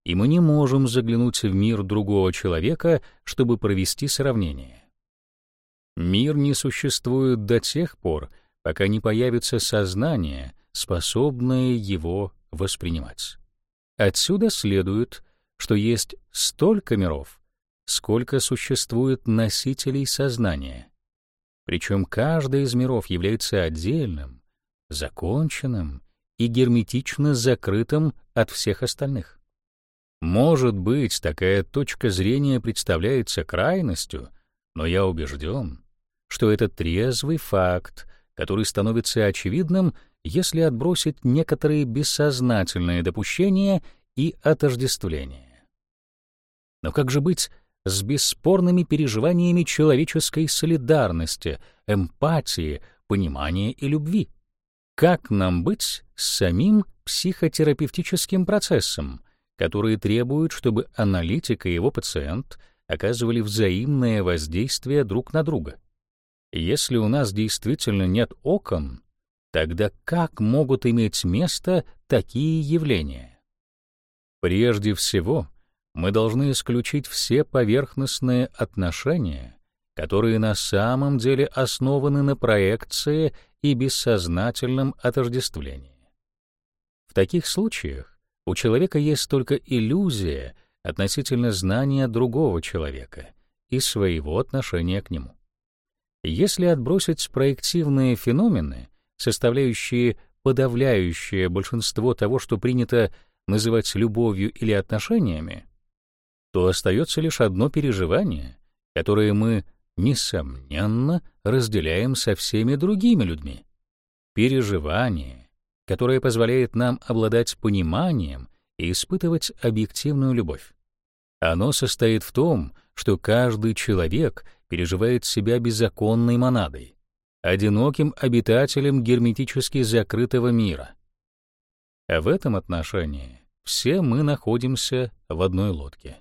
и мы не можем заглянуть в мир другого человека, чтобы провести сравнение. Мир не существует до тех пор, пока не появится сознание, способное его воспринимать. Отсюда следует, что есть столько миров, сколько существует носителей сознания. Причем каждый из миров является отдельным, законченным и герметично закрытым от всех остальных. Может быть, такая точка зрения представляется крайностью, но я убежден, что это трезвый факт, который становится очевидным, если отбросить некоторые бессознательные допущения и отождествления. Но как же быть с бесспорными переживаниями человеческой солидарности, эмпатии, понимания и любви? Как нам быть с самим психотерапевтическим процессом, который требует, чтобы аналитик и его пациент оказывали взаимное воздействие друг на друга? Если у нас действительно нет окон, тогда как могут иметь место такие явления? Прежде всего, мы должны исключить все поверхностные отношения, которые на самом деле основаны на проекции и бессознательном отождествлении. В таких случаях у человека есть только иллюзия относительно знания другого человека и своего отношения к нему. Если отбросить проективные феномены, составляющие подавляющее большинство того, что принято называть любовью или отношениями, то остается лишь одно переживание, которое мы, несомненно, разделяем со всеми другими людьми. Переживание, которое позволяет нам обладать пониманием и испытывать объективную любовь. Оно состоит в том, что каждый человек переживает себя беззаконной монадой, одиноким обитателем герметически закрытого мира. А в этом отношении все мы находимся в одной лодке.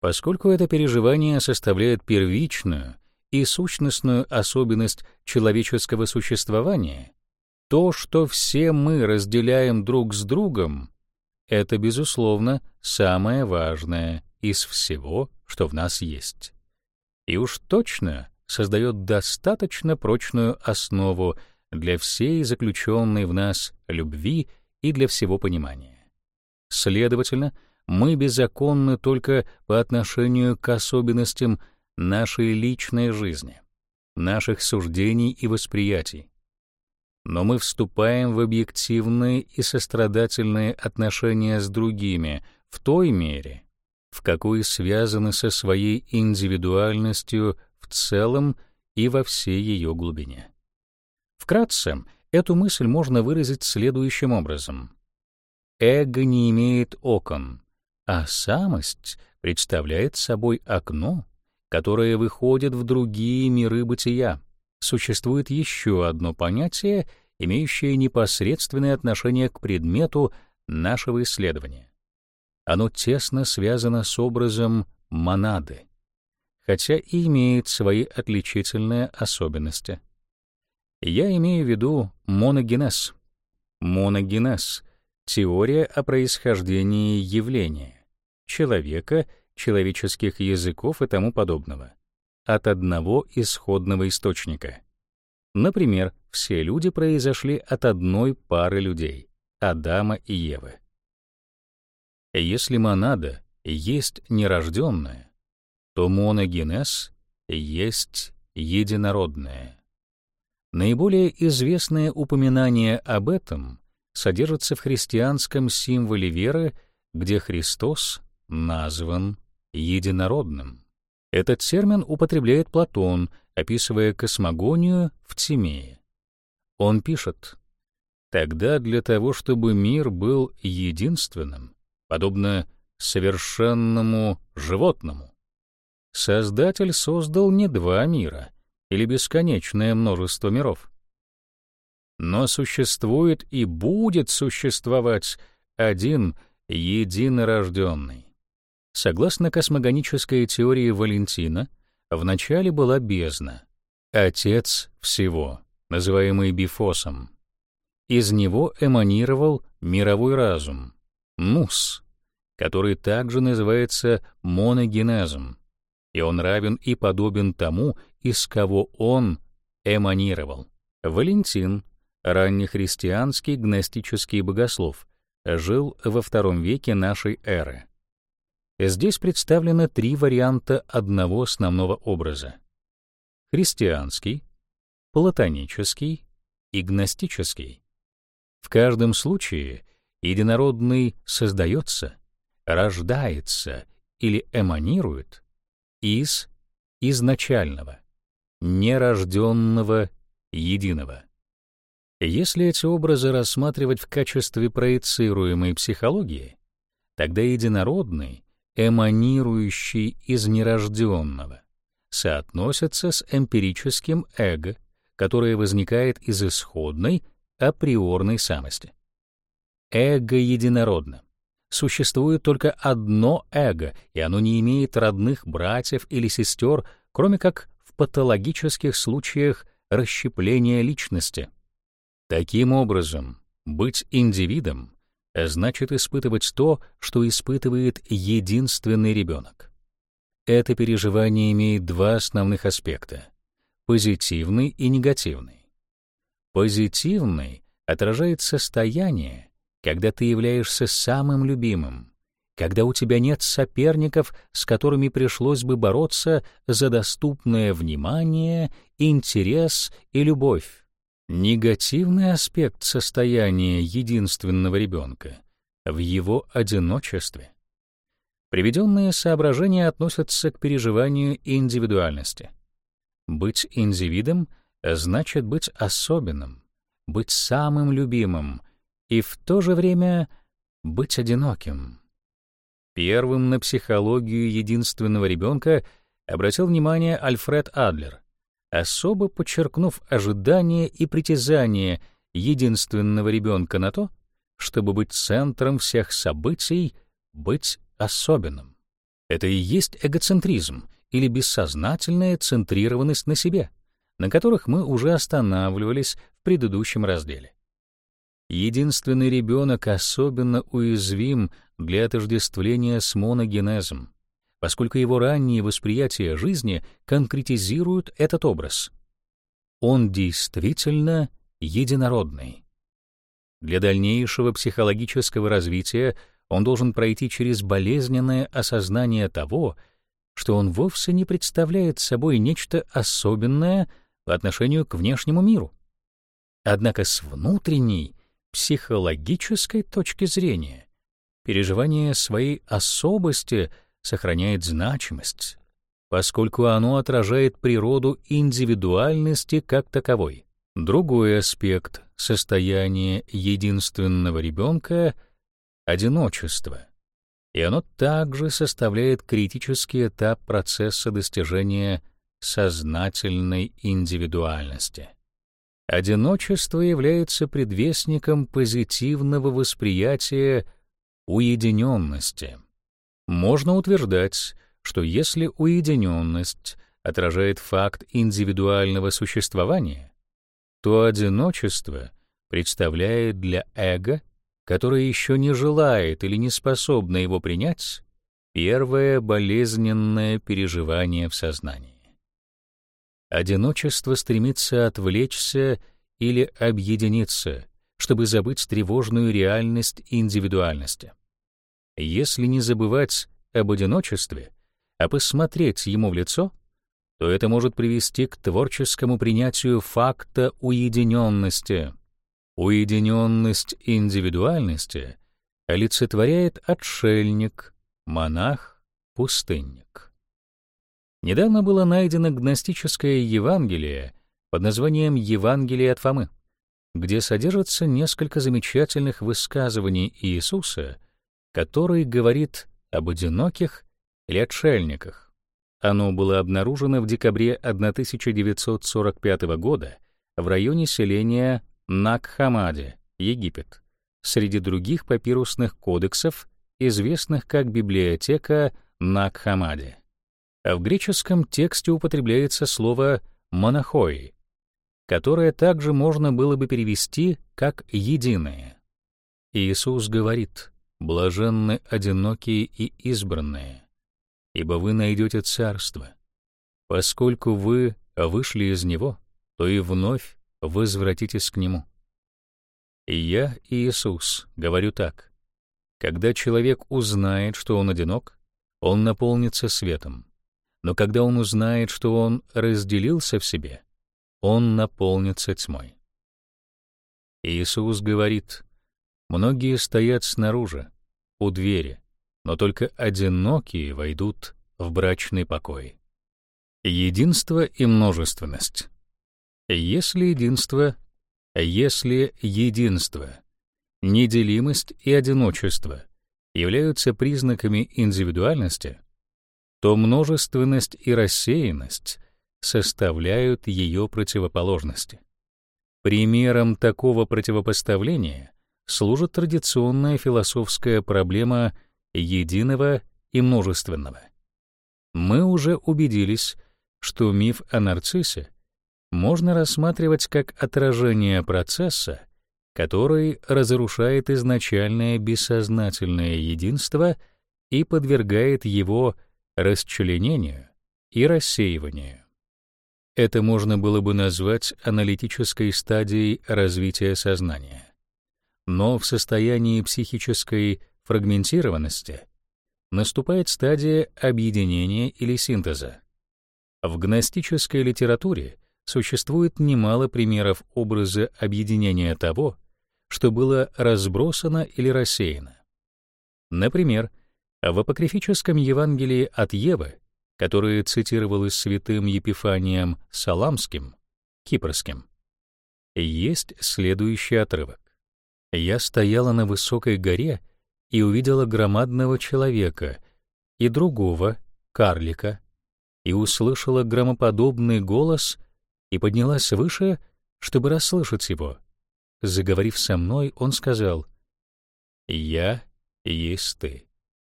Поскольку это переживание составляет первичную и сущностную особенность человеческого существования, то, что все мы разделяем друг с другом, это, безусловно, самое важное из всего, что в нас есть и уж точно создает достаточно прочную основу для всей заключенной в нас любви и для всего понимания. Следовательно, мы беззаконны только по отношению к особенностям нашей личной жизни, наших суждений и восприятий. Но мы вступаем в объективные и сострадательные отношения с другими в той мере, в какой связаны со своей индивидуальностью в целом и во всей ее глубине. Вкратце, эту мысль можно выразить следующим образом. Эго не имеет окон, а самость представляет собой окно, которое выходит в другие миры бытия. Существует еще одно понятие, имеющее непосредственное отношение к предмету нашего исследования. Оно тесно связано с образом монады, хотя и имеет свои отличительные особенности. Я имею в виду моногенез. Моногенез — теория о происхождении явления, человека, человеческих языков и тому подобного, от одного исходного источника. Например, все люди произошли от одной пары людей — Адама и Евы. Если монада есть нерожденное, то моногенез есть единородное. Наиболее известное упоминание об этом содержится в христианском символе веры, где Христос назван единородным. Этот термин употребляет Платон, описывая космогонию в Тимее. Он пишет, «Тогда для того, чтобы мир был единственным, подобно совершенному животному, Создатель создал не два мира или бесконечное множество миров, но существует и будет существовать один единорожденный. Согласно космогонической теории Валентина, вначале была бездна, отец всего, называемый Бифосом. Из него эманировал мировой разум, Нус, который также называется моногенезом, и он равен и подобен тому, из кого он эманировал. Валентин, раннехристианский гностический богослов, жил во втором веке нашей эры. Здесь представлены три варианта одного основного образа. Христианский, платонический и гностический. В каждом случае единородный создается, рождается или эманирует из изначального, нерожденного единого. Если эти образы рассматривать в качестве проецируемой психологии, тогда единородный эманирующий из нерожденного, соотносится с эмпирическим эго, которое возникает из исходной априорной самости. Эго единородно. Существует только одно эго, и оно не имеет родных братьев или сестер, кроме как в патологических случаях расщепления личности. Таким образом, быть индивидом значит испытывать то, что испытывает единственный ребенок. Это переживание имеет два основных аспекта — позитивный и негативный. Позитивный отражает состояние, когда ты являешься самым любимым, когда у тебя нет соперников, с которыми пришлось бы бороться за доступное внимание, интерес и любовь. Негативный аспект состояния единственного ребенка в его одиночестве. Приведенные соображения относятся к переживанию индивидуальности. Быть индивидом значит быть особенным, быть самым любимым и в то же время быть одиноким. Первым на психологию единственного ребенка обратил внимание Альфред Адлер, особо подчеркнув ожидание и притязание единственного ребенка на то, чтобы быть центром всех событий, быть особенным. Это и есть эгоцентризм или бессознательная центрированность на себе, на которых мы уже останавливались в предыдущем разделе. Единственный ребенок особенно уязвим для отождествления с моногенезом, поскольку его ранние восприятия жизни конкретизируют этот образ. Он действительно единородный. Для дальнейшего психологического развития он должен пройти через болезненное осознание того, что он вовсе не представляет собой нечто особенное по отношению к внешнему миру. Однако с внутренней, психологической точки зрения переживание своей особости — сохраняет значимость, поскольку оно отражает природу индивидуальности как таковой. Другой аспект состояния единственного ребенка — одиночество, и оно также составляет критический этап процесса достижения сознательной индивидуальности. Одиночество является предвестником позитивного восприятия уединенности — можно утверждать, что если уединенность отражает факт индивидуального существования, то одиночество представляет для эго, которое еще не желает или не способно его принять, первое болезненное переживание в сознании. Одиночество стремится отвлечься или объединиться, чтобы забыть тревожную реальность индивидуальности. Если не забывать об одиночестве, а посмотреть ему в лицо, то это может привести к творческому принятию факта уединенности. Уединенность индивидуальности олицетворяет отшельник, монах, пустынник. Недавно было найдено гностическое Евангелие под названием «Евангелие от Фомы», где содержится несколько замечательных высказываний Иисуса, который говорит об одиноких или отшельниках. Оно было обнаружено в декабре 1945 года в районе селения Накхамаде, Египет, среди других папирусных кодексов, известных как библиотека Накхамаде. А в греческом тексте употребляется слово «монахой», которое также можно было бы перевести как «единое». Иисус говорит «блаженны одинокие и избранные, ибо вы найдете царство. Поскольку вы вышли из него, то и вновь возвратитесь к нему». И я, Иисус, говорю так. Когда человек узнает, что он одинок, он наполнится светом. Но когда он узнает, что он разделился в себе, он наполнится тьмой. Иисус говорит, многие стоят снаружи, у двери, но только одинокие войдут в брачный покой. Единство и множественность. Если единство, если единство, неделимость и одиночество являются признаками индивидуальности, то множественность и рассеянность составляют ее противоположности. Примером такого противопоставления служит традиционная философская проблема единого и множественного. Мы уже убедились, что миф о нарциссе можно рассматривать как отражение процесса, который разрушает изначальное бессознательное единство и подвергает его расчленению и рассеиванию. Это можно было бы назвать аналитической стадией развития сознания. Но в состоянии психической фрагментированности наступает стадия объединения или синтеза. В гностической литературе существует немало примеров образа объединения того, что было разбросано или рассеяно. Например, в апокрифическом Евангелии от Евы которое цитировалось святым Епифанием Саламским, кипрским, есть следующий отрывок. «Я стояла на высокой горе и увидела громадного человека и другого, карлика, и услышала громоподобный голос и поднялась выше, чтобы расслышать его. Заговорив со мной, он сказал, «Я есть ты,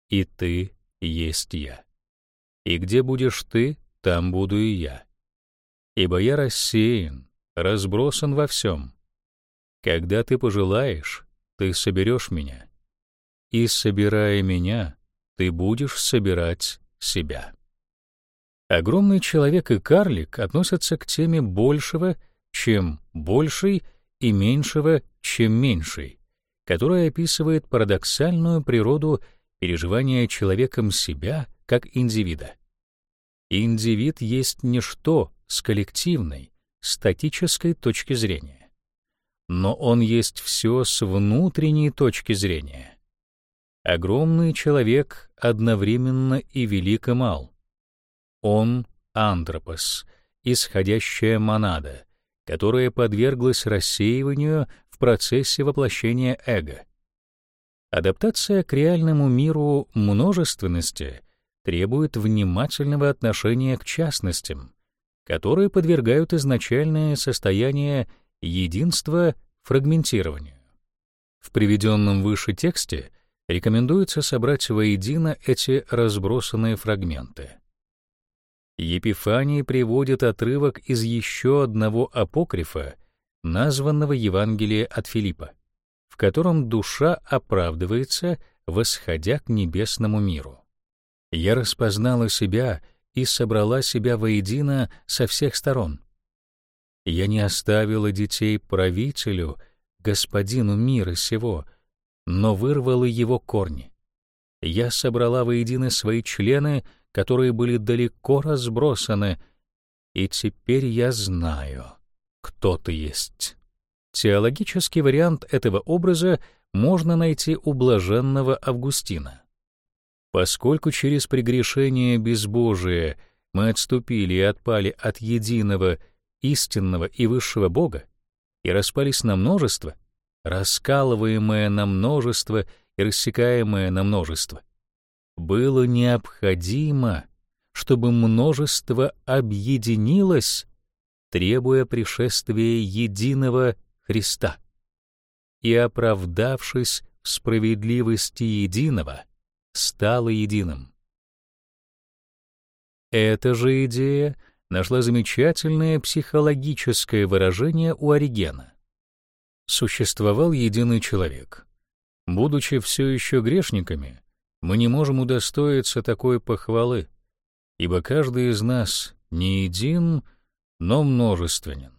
и ты есть я». И где будешь ты, там буду и я. Ибо я рассеян, разбросан во всем. Когда ты пожелаешь, ты соберешь меня. И, собирая меня, ты будешь собирать себя. Огромный человек и карлик относятся к теме большего, чем больший, и меньшего, чем меньший, которая описывает парадоксальную природу переживания человеком себя как индивида. Индивид есть ничто с коллективной, статической точки зрения. Но он есть все с внутренней точки зрения. Огромный человек одновременно и велик и мал. Он — антропос, исходящая монада, которая подверглась рассеиванию в процессе воплощения эго. Адаптация к реальному миру множественности — требует внимательного отношения к частностям, которые подвергают изначальное состояние единства фрагментированию. В приведенном выше тексте рекомендуется собрать воедино эти разбросанные фрагменты. Епифаний приводит отрывок из еще одного апокрифа, названного Евангелие от Филиппа, в котором душа оправдывается, восходя к небесному миру. Я распознала себя и собрала себя воедино со всех сторон. Я не оставила детей правителю, господину мира сего, но вырвала его корни. Я собрала воедино свои члены, которые были далеко разбросаны, и теперь я знаю, кто ты есть. Теологический вариант этого образа можно найти у блаженного Августина. Поскольку через прегрешение безбожие мы отступили и отпали от единого, истинного и высшего Бога, и распались на множество, раскалываемое на множество и рассекаемое на множество, было необходимо, чтобы множество объединилось, требуя пришествия единого Христа. И, оправдавшись в справедливости единого, стало единым. Эта же идея нашла замечательное психологическое выражение у Оригена. Существовал единый человек. Будучи все еще грешниками, мы не можем удостоиться такой похвалы, ибо каждый из нас не един, но множественен.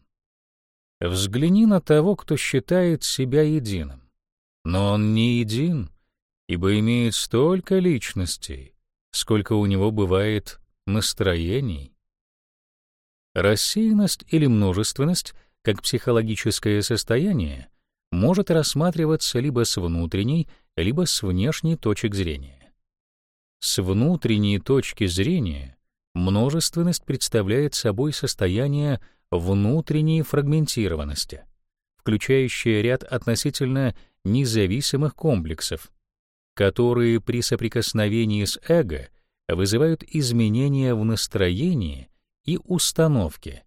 Взгляни на того, кто считает себя единым. Но он не един, ибо имеет столько личностей, сколько у него бывает настроений. Рассеянность или множественность, как психологическое состояние, может рассматриваться либо с внутренней, либо с внешней точек зрения. С внутренней точки зрения множественность представляет собой состояние внутренней фрагментированности, включающее ряд относительно независимых комплексов, которые при соприкосновении с эго вызывают изменения в настроении и установке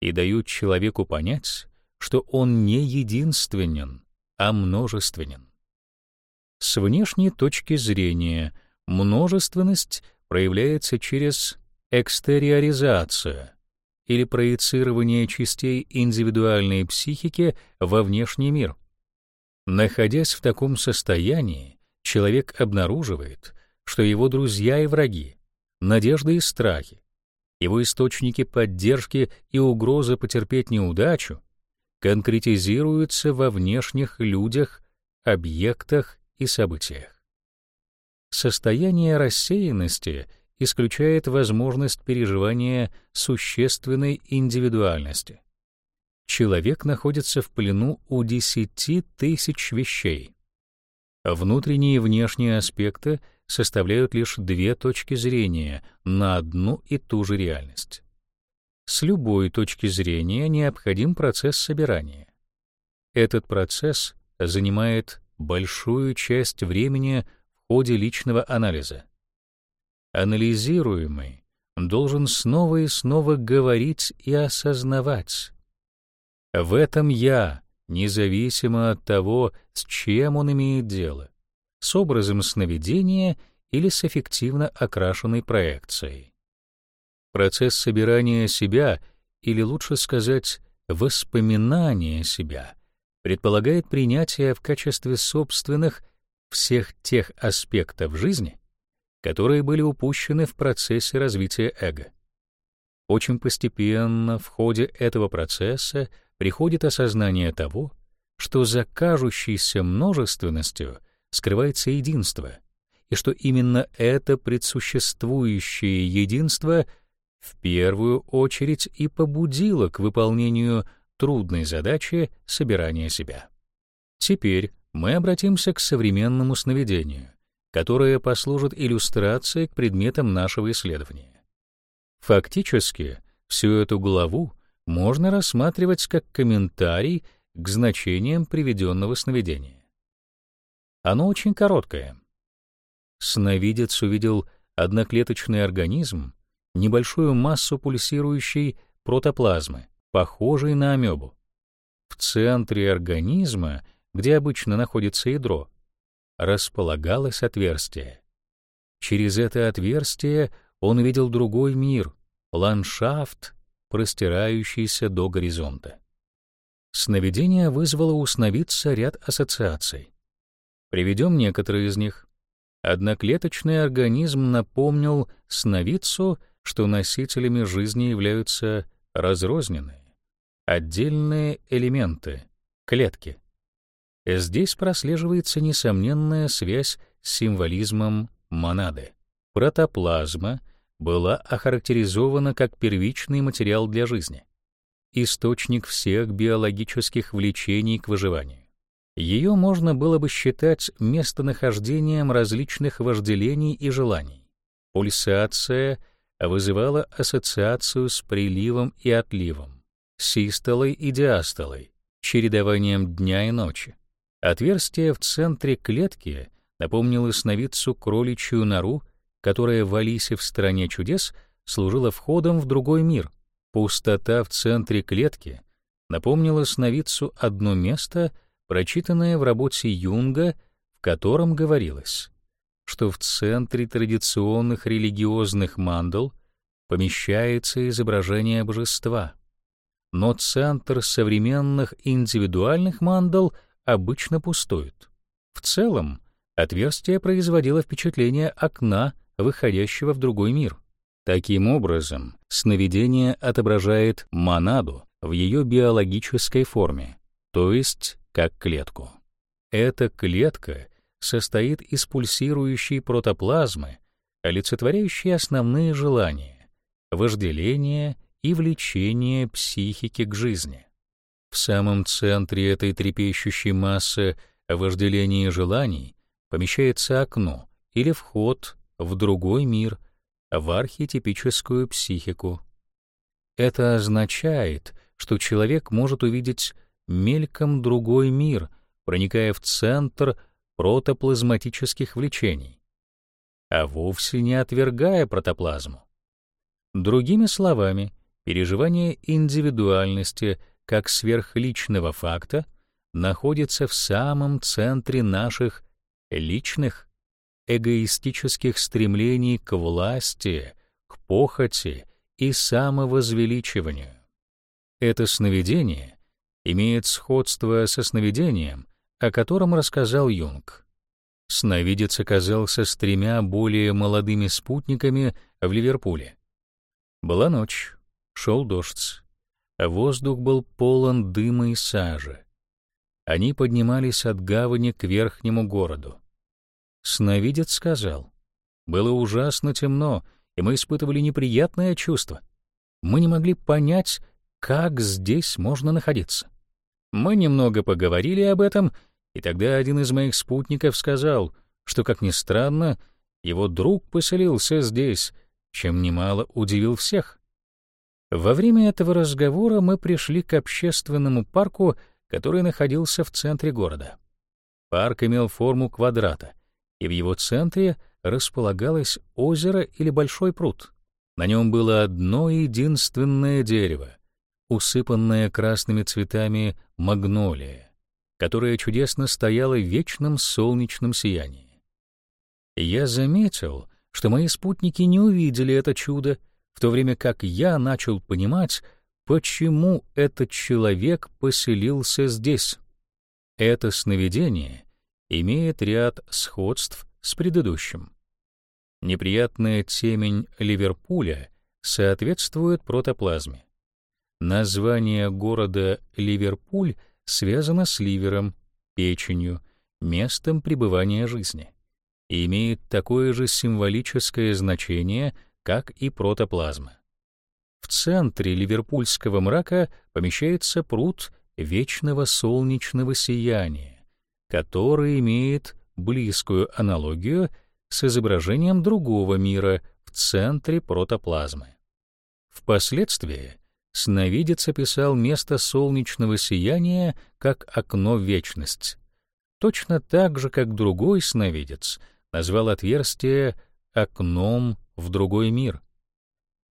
и дают человеку понять, что он не единственен, а множественен. С внешней точки зрения множественность проявляется через экстериоризацию или проецирование частей индивидуальной психики во внешний мир. Находясь в таком состоянии, человек обнаруживает, что его друзья и враги, надежды и страхи, его источники поддержки и угроза потерпеть неудачу конкретизируются во внешних людях, объектах и событиях. Состояние рассеянности исключает возможность переживания существенной индивидуальности. Человек находится в плену у десяти тысяч вещей. Внутренние и внешние аспекты составляют лишь две точки зрения на одну и ту же реальность. С любой точки зрения необходим процесс собирания. Этот процесс занимает большую часть времени в ходе личного анализа. Анализируемый должен снова и снова говорить и осознавать. В этом я, независимо от того, с чем он имеет дело, с образом сновидения или с эффективно окрашенной проекцией. Процесс собирания себя, или лучше сказать, воспоминания себя, предполагает принятие в качестве собственных всех тех аспектов жизни, которые были упущены в процессе развития эго. Очень постепенно в ходе этого процесса приходит осознание того, что за кажущейся множественностью скрывается единство, и что именно это предсуществующее единство в первую очередь и побудило к выполнению трудной задачи собирания себя. Теперь мы обратимся к современному сновидению, которое послужит иллюстрацией к предметам нашего исследования. Фактически, всю эту главу можно рассматривать как комментарий к значениям приведенного сновидения. Оно очень короткое. Сновидец увидел одноклеточный организм, небольшую массу пульсирующей протоплазмы, похожей на амебу. В центре организма, где обычно находится ядро, располагалось отверстие. Через это отверстие он увидел другой мир, ландшафт, простирающийся до горизонта. Сновидение вызвало у сновидца ряд ассоциаций. Приведем некоторые из них. Одноклеточный организм напомнил сновидцу, что носителями жизни являются разрозненные, отдельные элементы, клетки. Здесь прослеживается несомненная связь с символизмом монады. Протоплазма была охарактеризована как первичный материал для жизни. источник всех биологических влечений к выживанию. Ее можно было бы считать местонахождением различных вожделений и желаний. Пульсация вызывала ассоциацию с приливом и отливом, систолой и диастолой, чередованием дня и ночи. Отверстие в центре клетки напомнило сновидцу кроличью нору, которая в Алисе в «Стране чудес» служила входом в другой мир. Пустота в центре клетки напомнила сновидцу одно место, прочитанное в работе Юнга, в котором говорилось, что в центре традиционных религиозных мандал помещается изображение божества. Но центр современных индивидуальных мандал обычно пустует. В целом, отверстие производило впечатление окна, выходящего в другой мир. Таким образом, сновидение отображает монаду в ее биологической форме, то есть как клетку. Эта клетка состоит из пульсирующей протоплазмы, олицетворяющей основные желания, вожделение и влечение психики к жизни. В самом центре этой трепещущей массы вожделения и желаний помещается окно или вход в другой мир — в архетипическую психику. Это означает, что человек может увидеть мельком другой мир, проникая в центр протоплазматических влечений, а вовсе не отвергая протоплазму. Другими словами, переживание индивидуальности как сверхличного факта находится в самом центре наших личных эгоистических стремлений к власти, к похоти и самовозвеличиванию. Это сновидение имеет сходство со сновидением, о котором рассказал Юнг. Сновидец оказался с тремя более молодыми спутниками в Ливерпуле. Была ночь, шел дождь, воздух был полон дыма и сажи. Они поднимались от гавани к верхнему городу. Сновидец сказал, «Было ужасно темно, и мы испытывали неприятное чувство. Мы не могли понять, как здесь можно находиться. Мы немного поговорили об этом, и тогда один из моих спутников сказал, что, как ни странно, его друг поселился здесь, чем немало удивил всех. Во время этого разговора мы пришли к общественному парку, который находился в центре города. Парк имел форму квадрата — и в его центре располагалось озеро или большой пруд. На нем было одно единственное дерево, усыпанное красными цветами магнолия, которое чудесно стояло в вечном солнечном сиянии. Я заметил, что мои спутники не увидели это чудо, в то время как я начал понимать, почему этот человек поселился здесь. Это сновидение имеет ряд сходств с предыдущим. Неприятная темень Ливерпуля соответствует протоплазме. Название города Ливерпуль связано с ливером, печенью, местом пребывания жизни и имеет такое же символическое значение, как и протоплазма. В центре ливерпульского мрака помещается пруд вечного солнечного сияния, который имеет близкую аналогию с изображением другого мира в центре протоплазмы. Впоследствии сновидец описал место солнечного сияния как окно в вечность, точно так же, как другой сновидец назвал отверстие окном в другой мир.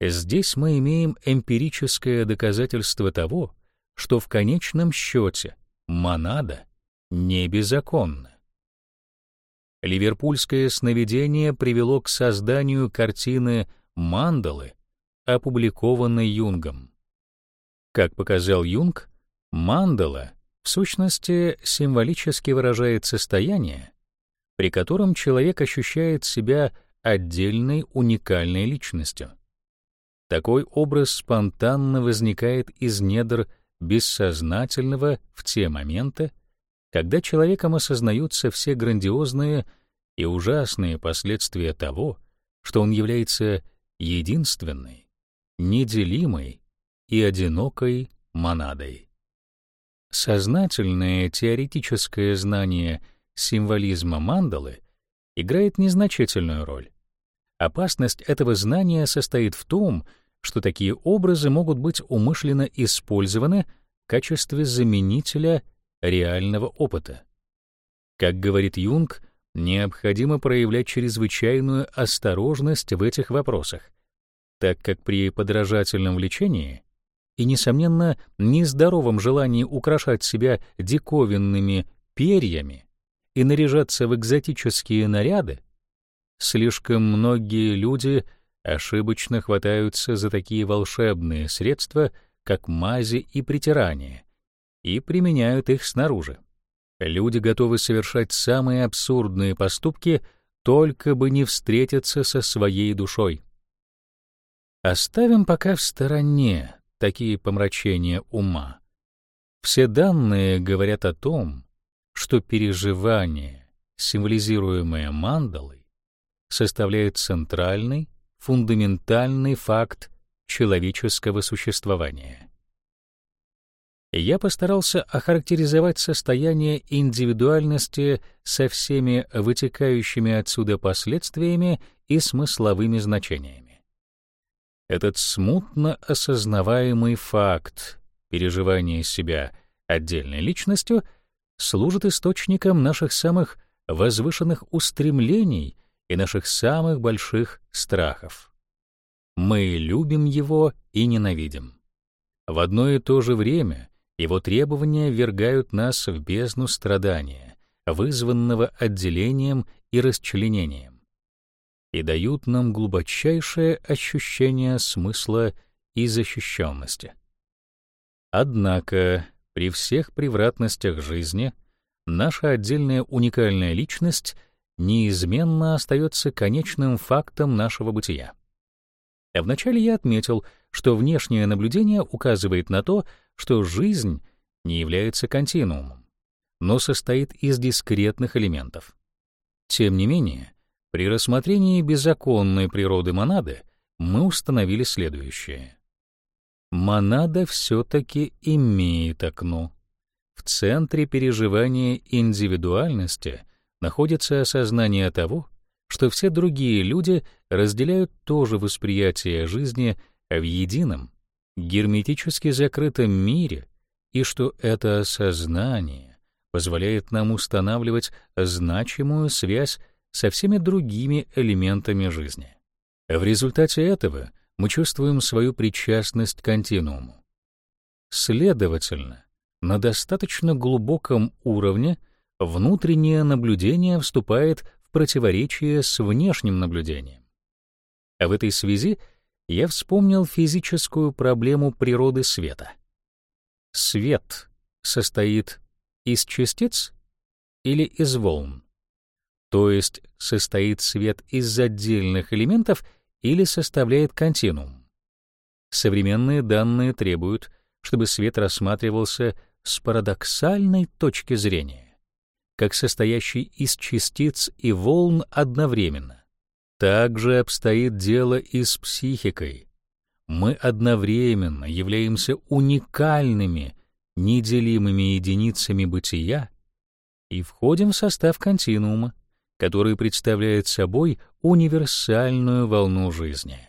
Здесь мы имеем эмпирическое доказательство того, что в конечном счете монада не беззаконно. Ливерпульское сновидение привело к созданию картины «Мандалы», опубликованной Юнгом. Как показал Юнг, мандала в сущности символически выражает состояние, при котором человек ощущает себя отдельной уникальной личностью. Такой образ спонтанно возникает из недр бессознательного в те моменты, когда человеком осознаются все грандиозные и ужасные последствия того, что он является единственной, неделимой и одинокой монадой. Сознательное теоретическое знание символизма мандалы играет незначительную роль. Опасность этого знания состоит в том, что такие образы могут быть умышленно использованы в качестве заменителя реального опыта. Как говорит Юнг, необходимо проявлять чрезвычайную осторожность в этих вопросах, так как при подражательном влечении и, несомненно, нездоровом желании украшать себя диковинными перьями и наряжаться в экзотические наряды, слишком многие люди ошибочно хватаются за такие волшебные средства, как мази и притирания, и применяют их снаружи. Люди готовы совершать самые абсурдные поступки, только бы не встретиться со своей душой. Оставим пока в стороне такие помрачения ума. Все данные говорят о том, что переживание, символизируемое мандалой, составляет центральный, фундаментальный факт человеческого существования. Я постарался охарактеризовать состояние индивидуальности со всеми вытекающими отсюда последствиями и смысловыми значениями. Этот смутно осознаваемый факт переживания себя отдельной личностью служит источником наших самых возвышенных устремлений и наших самых больших страхов. Мы любим его и ненавидим. В одно и то же время его требования ввергают нас в бездну страдания, вызванного отделением и расчленением, и дают нам глубочайшее ощущение смысла и защищенности. Однако при всех превратностях жизни наша отдельная уникальная личность неизменно остается конечным фактом нашего бытия. Вначале я отметил, что внешнее наблюдение указывает на то, что жизнь не является континуумом, но состоит из дискретных элементов. Тем не менее, при рассмотрении беззаконной природы монады мы установили следующее. Монада все-таки имеет окно. В центре переживания индивидуальности находится осознание того, что все другие люди разделяют то же восприятие жизни в едином, герметически закрытом мире, и что это осознание позволяет нам устанавливать значимую связь со всеми другими элементами жизни. В результате этого мы чувствуем свою причастность к континууму. Следовательно, на достаточно глубоком уровне внутреннее наблюдение вступает в противоречие с внешним наблюдением. А в этой связи я вспомнил физическую проблему природы света. Свет состоит из частиц или из волн? То есть состоит свет из отдельных элементов или составляет континуум. Современные данные требуют, чтобы свет рассматривался с парадоксальной точки зрения, как состоящий из частиц и волн одновременно. Также обстоит дело и с психикой. Мы одновременно являемся уникальными, неделимыми единицами бытия и входим в состав континуума, который представляет собой универсальную волну жизни.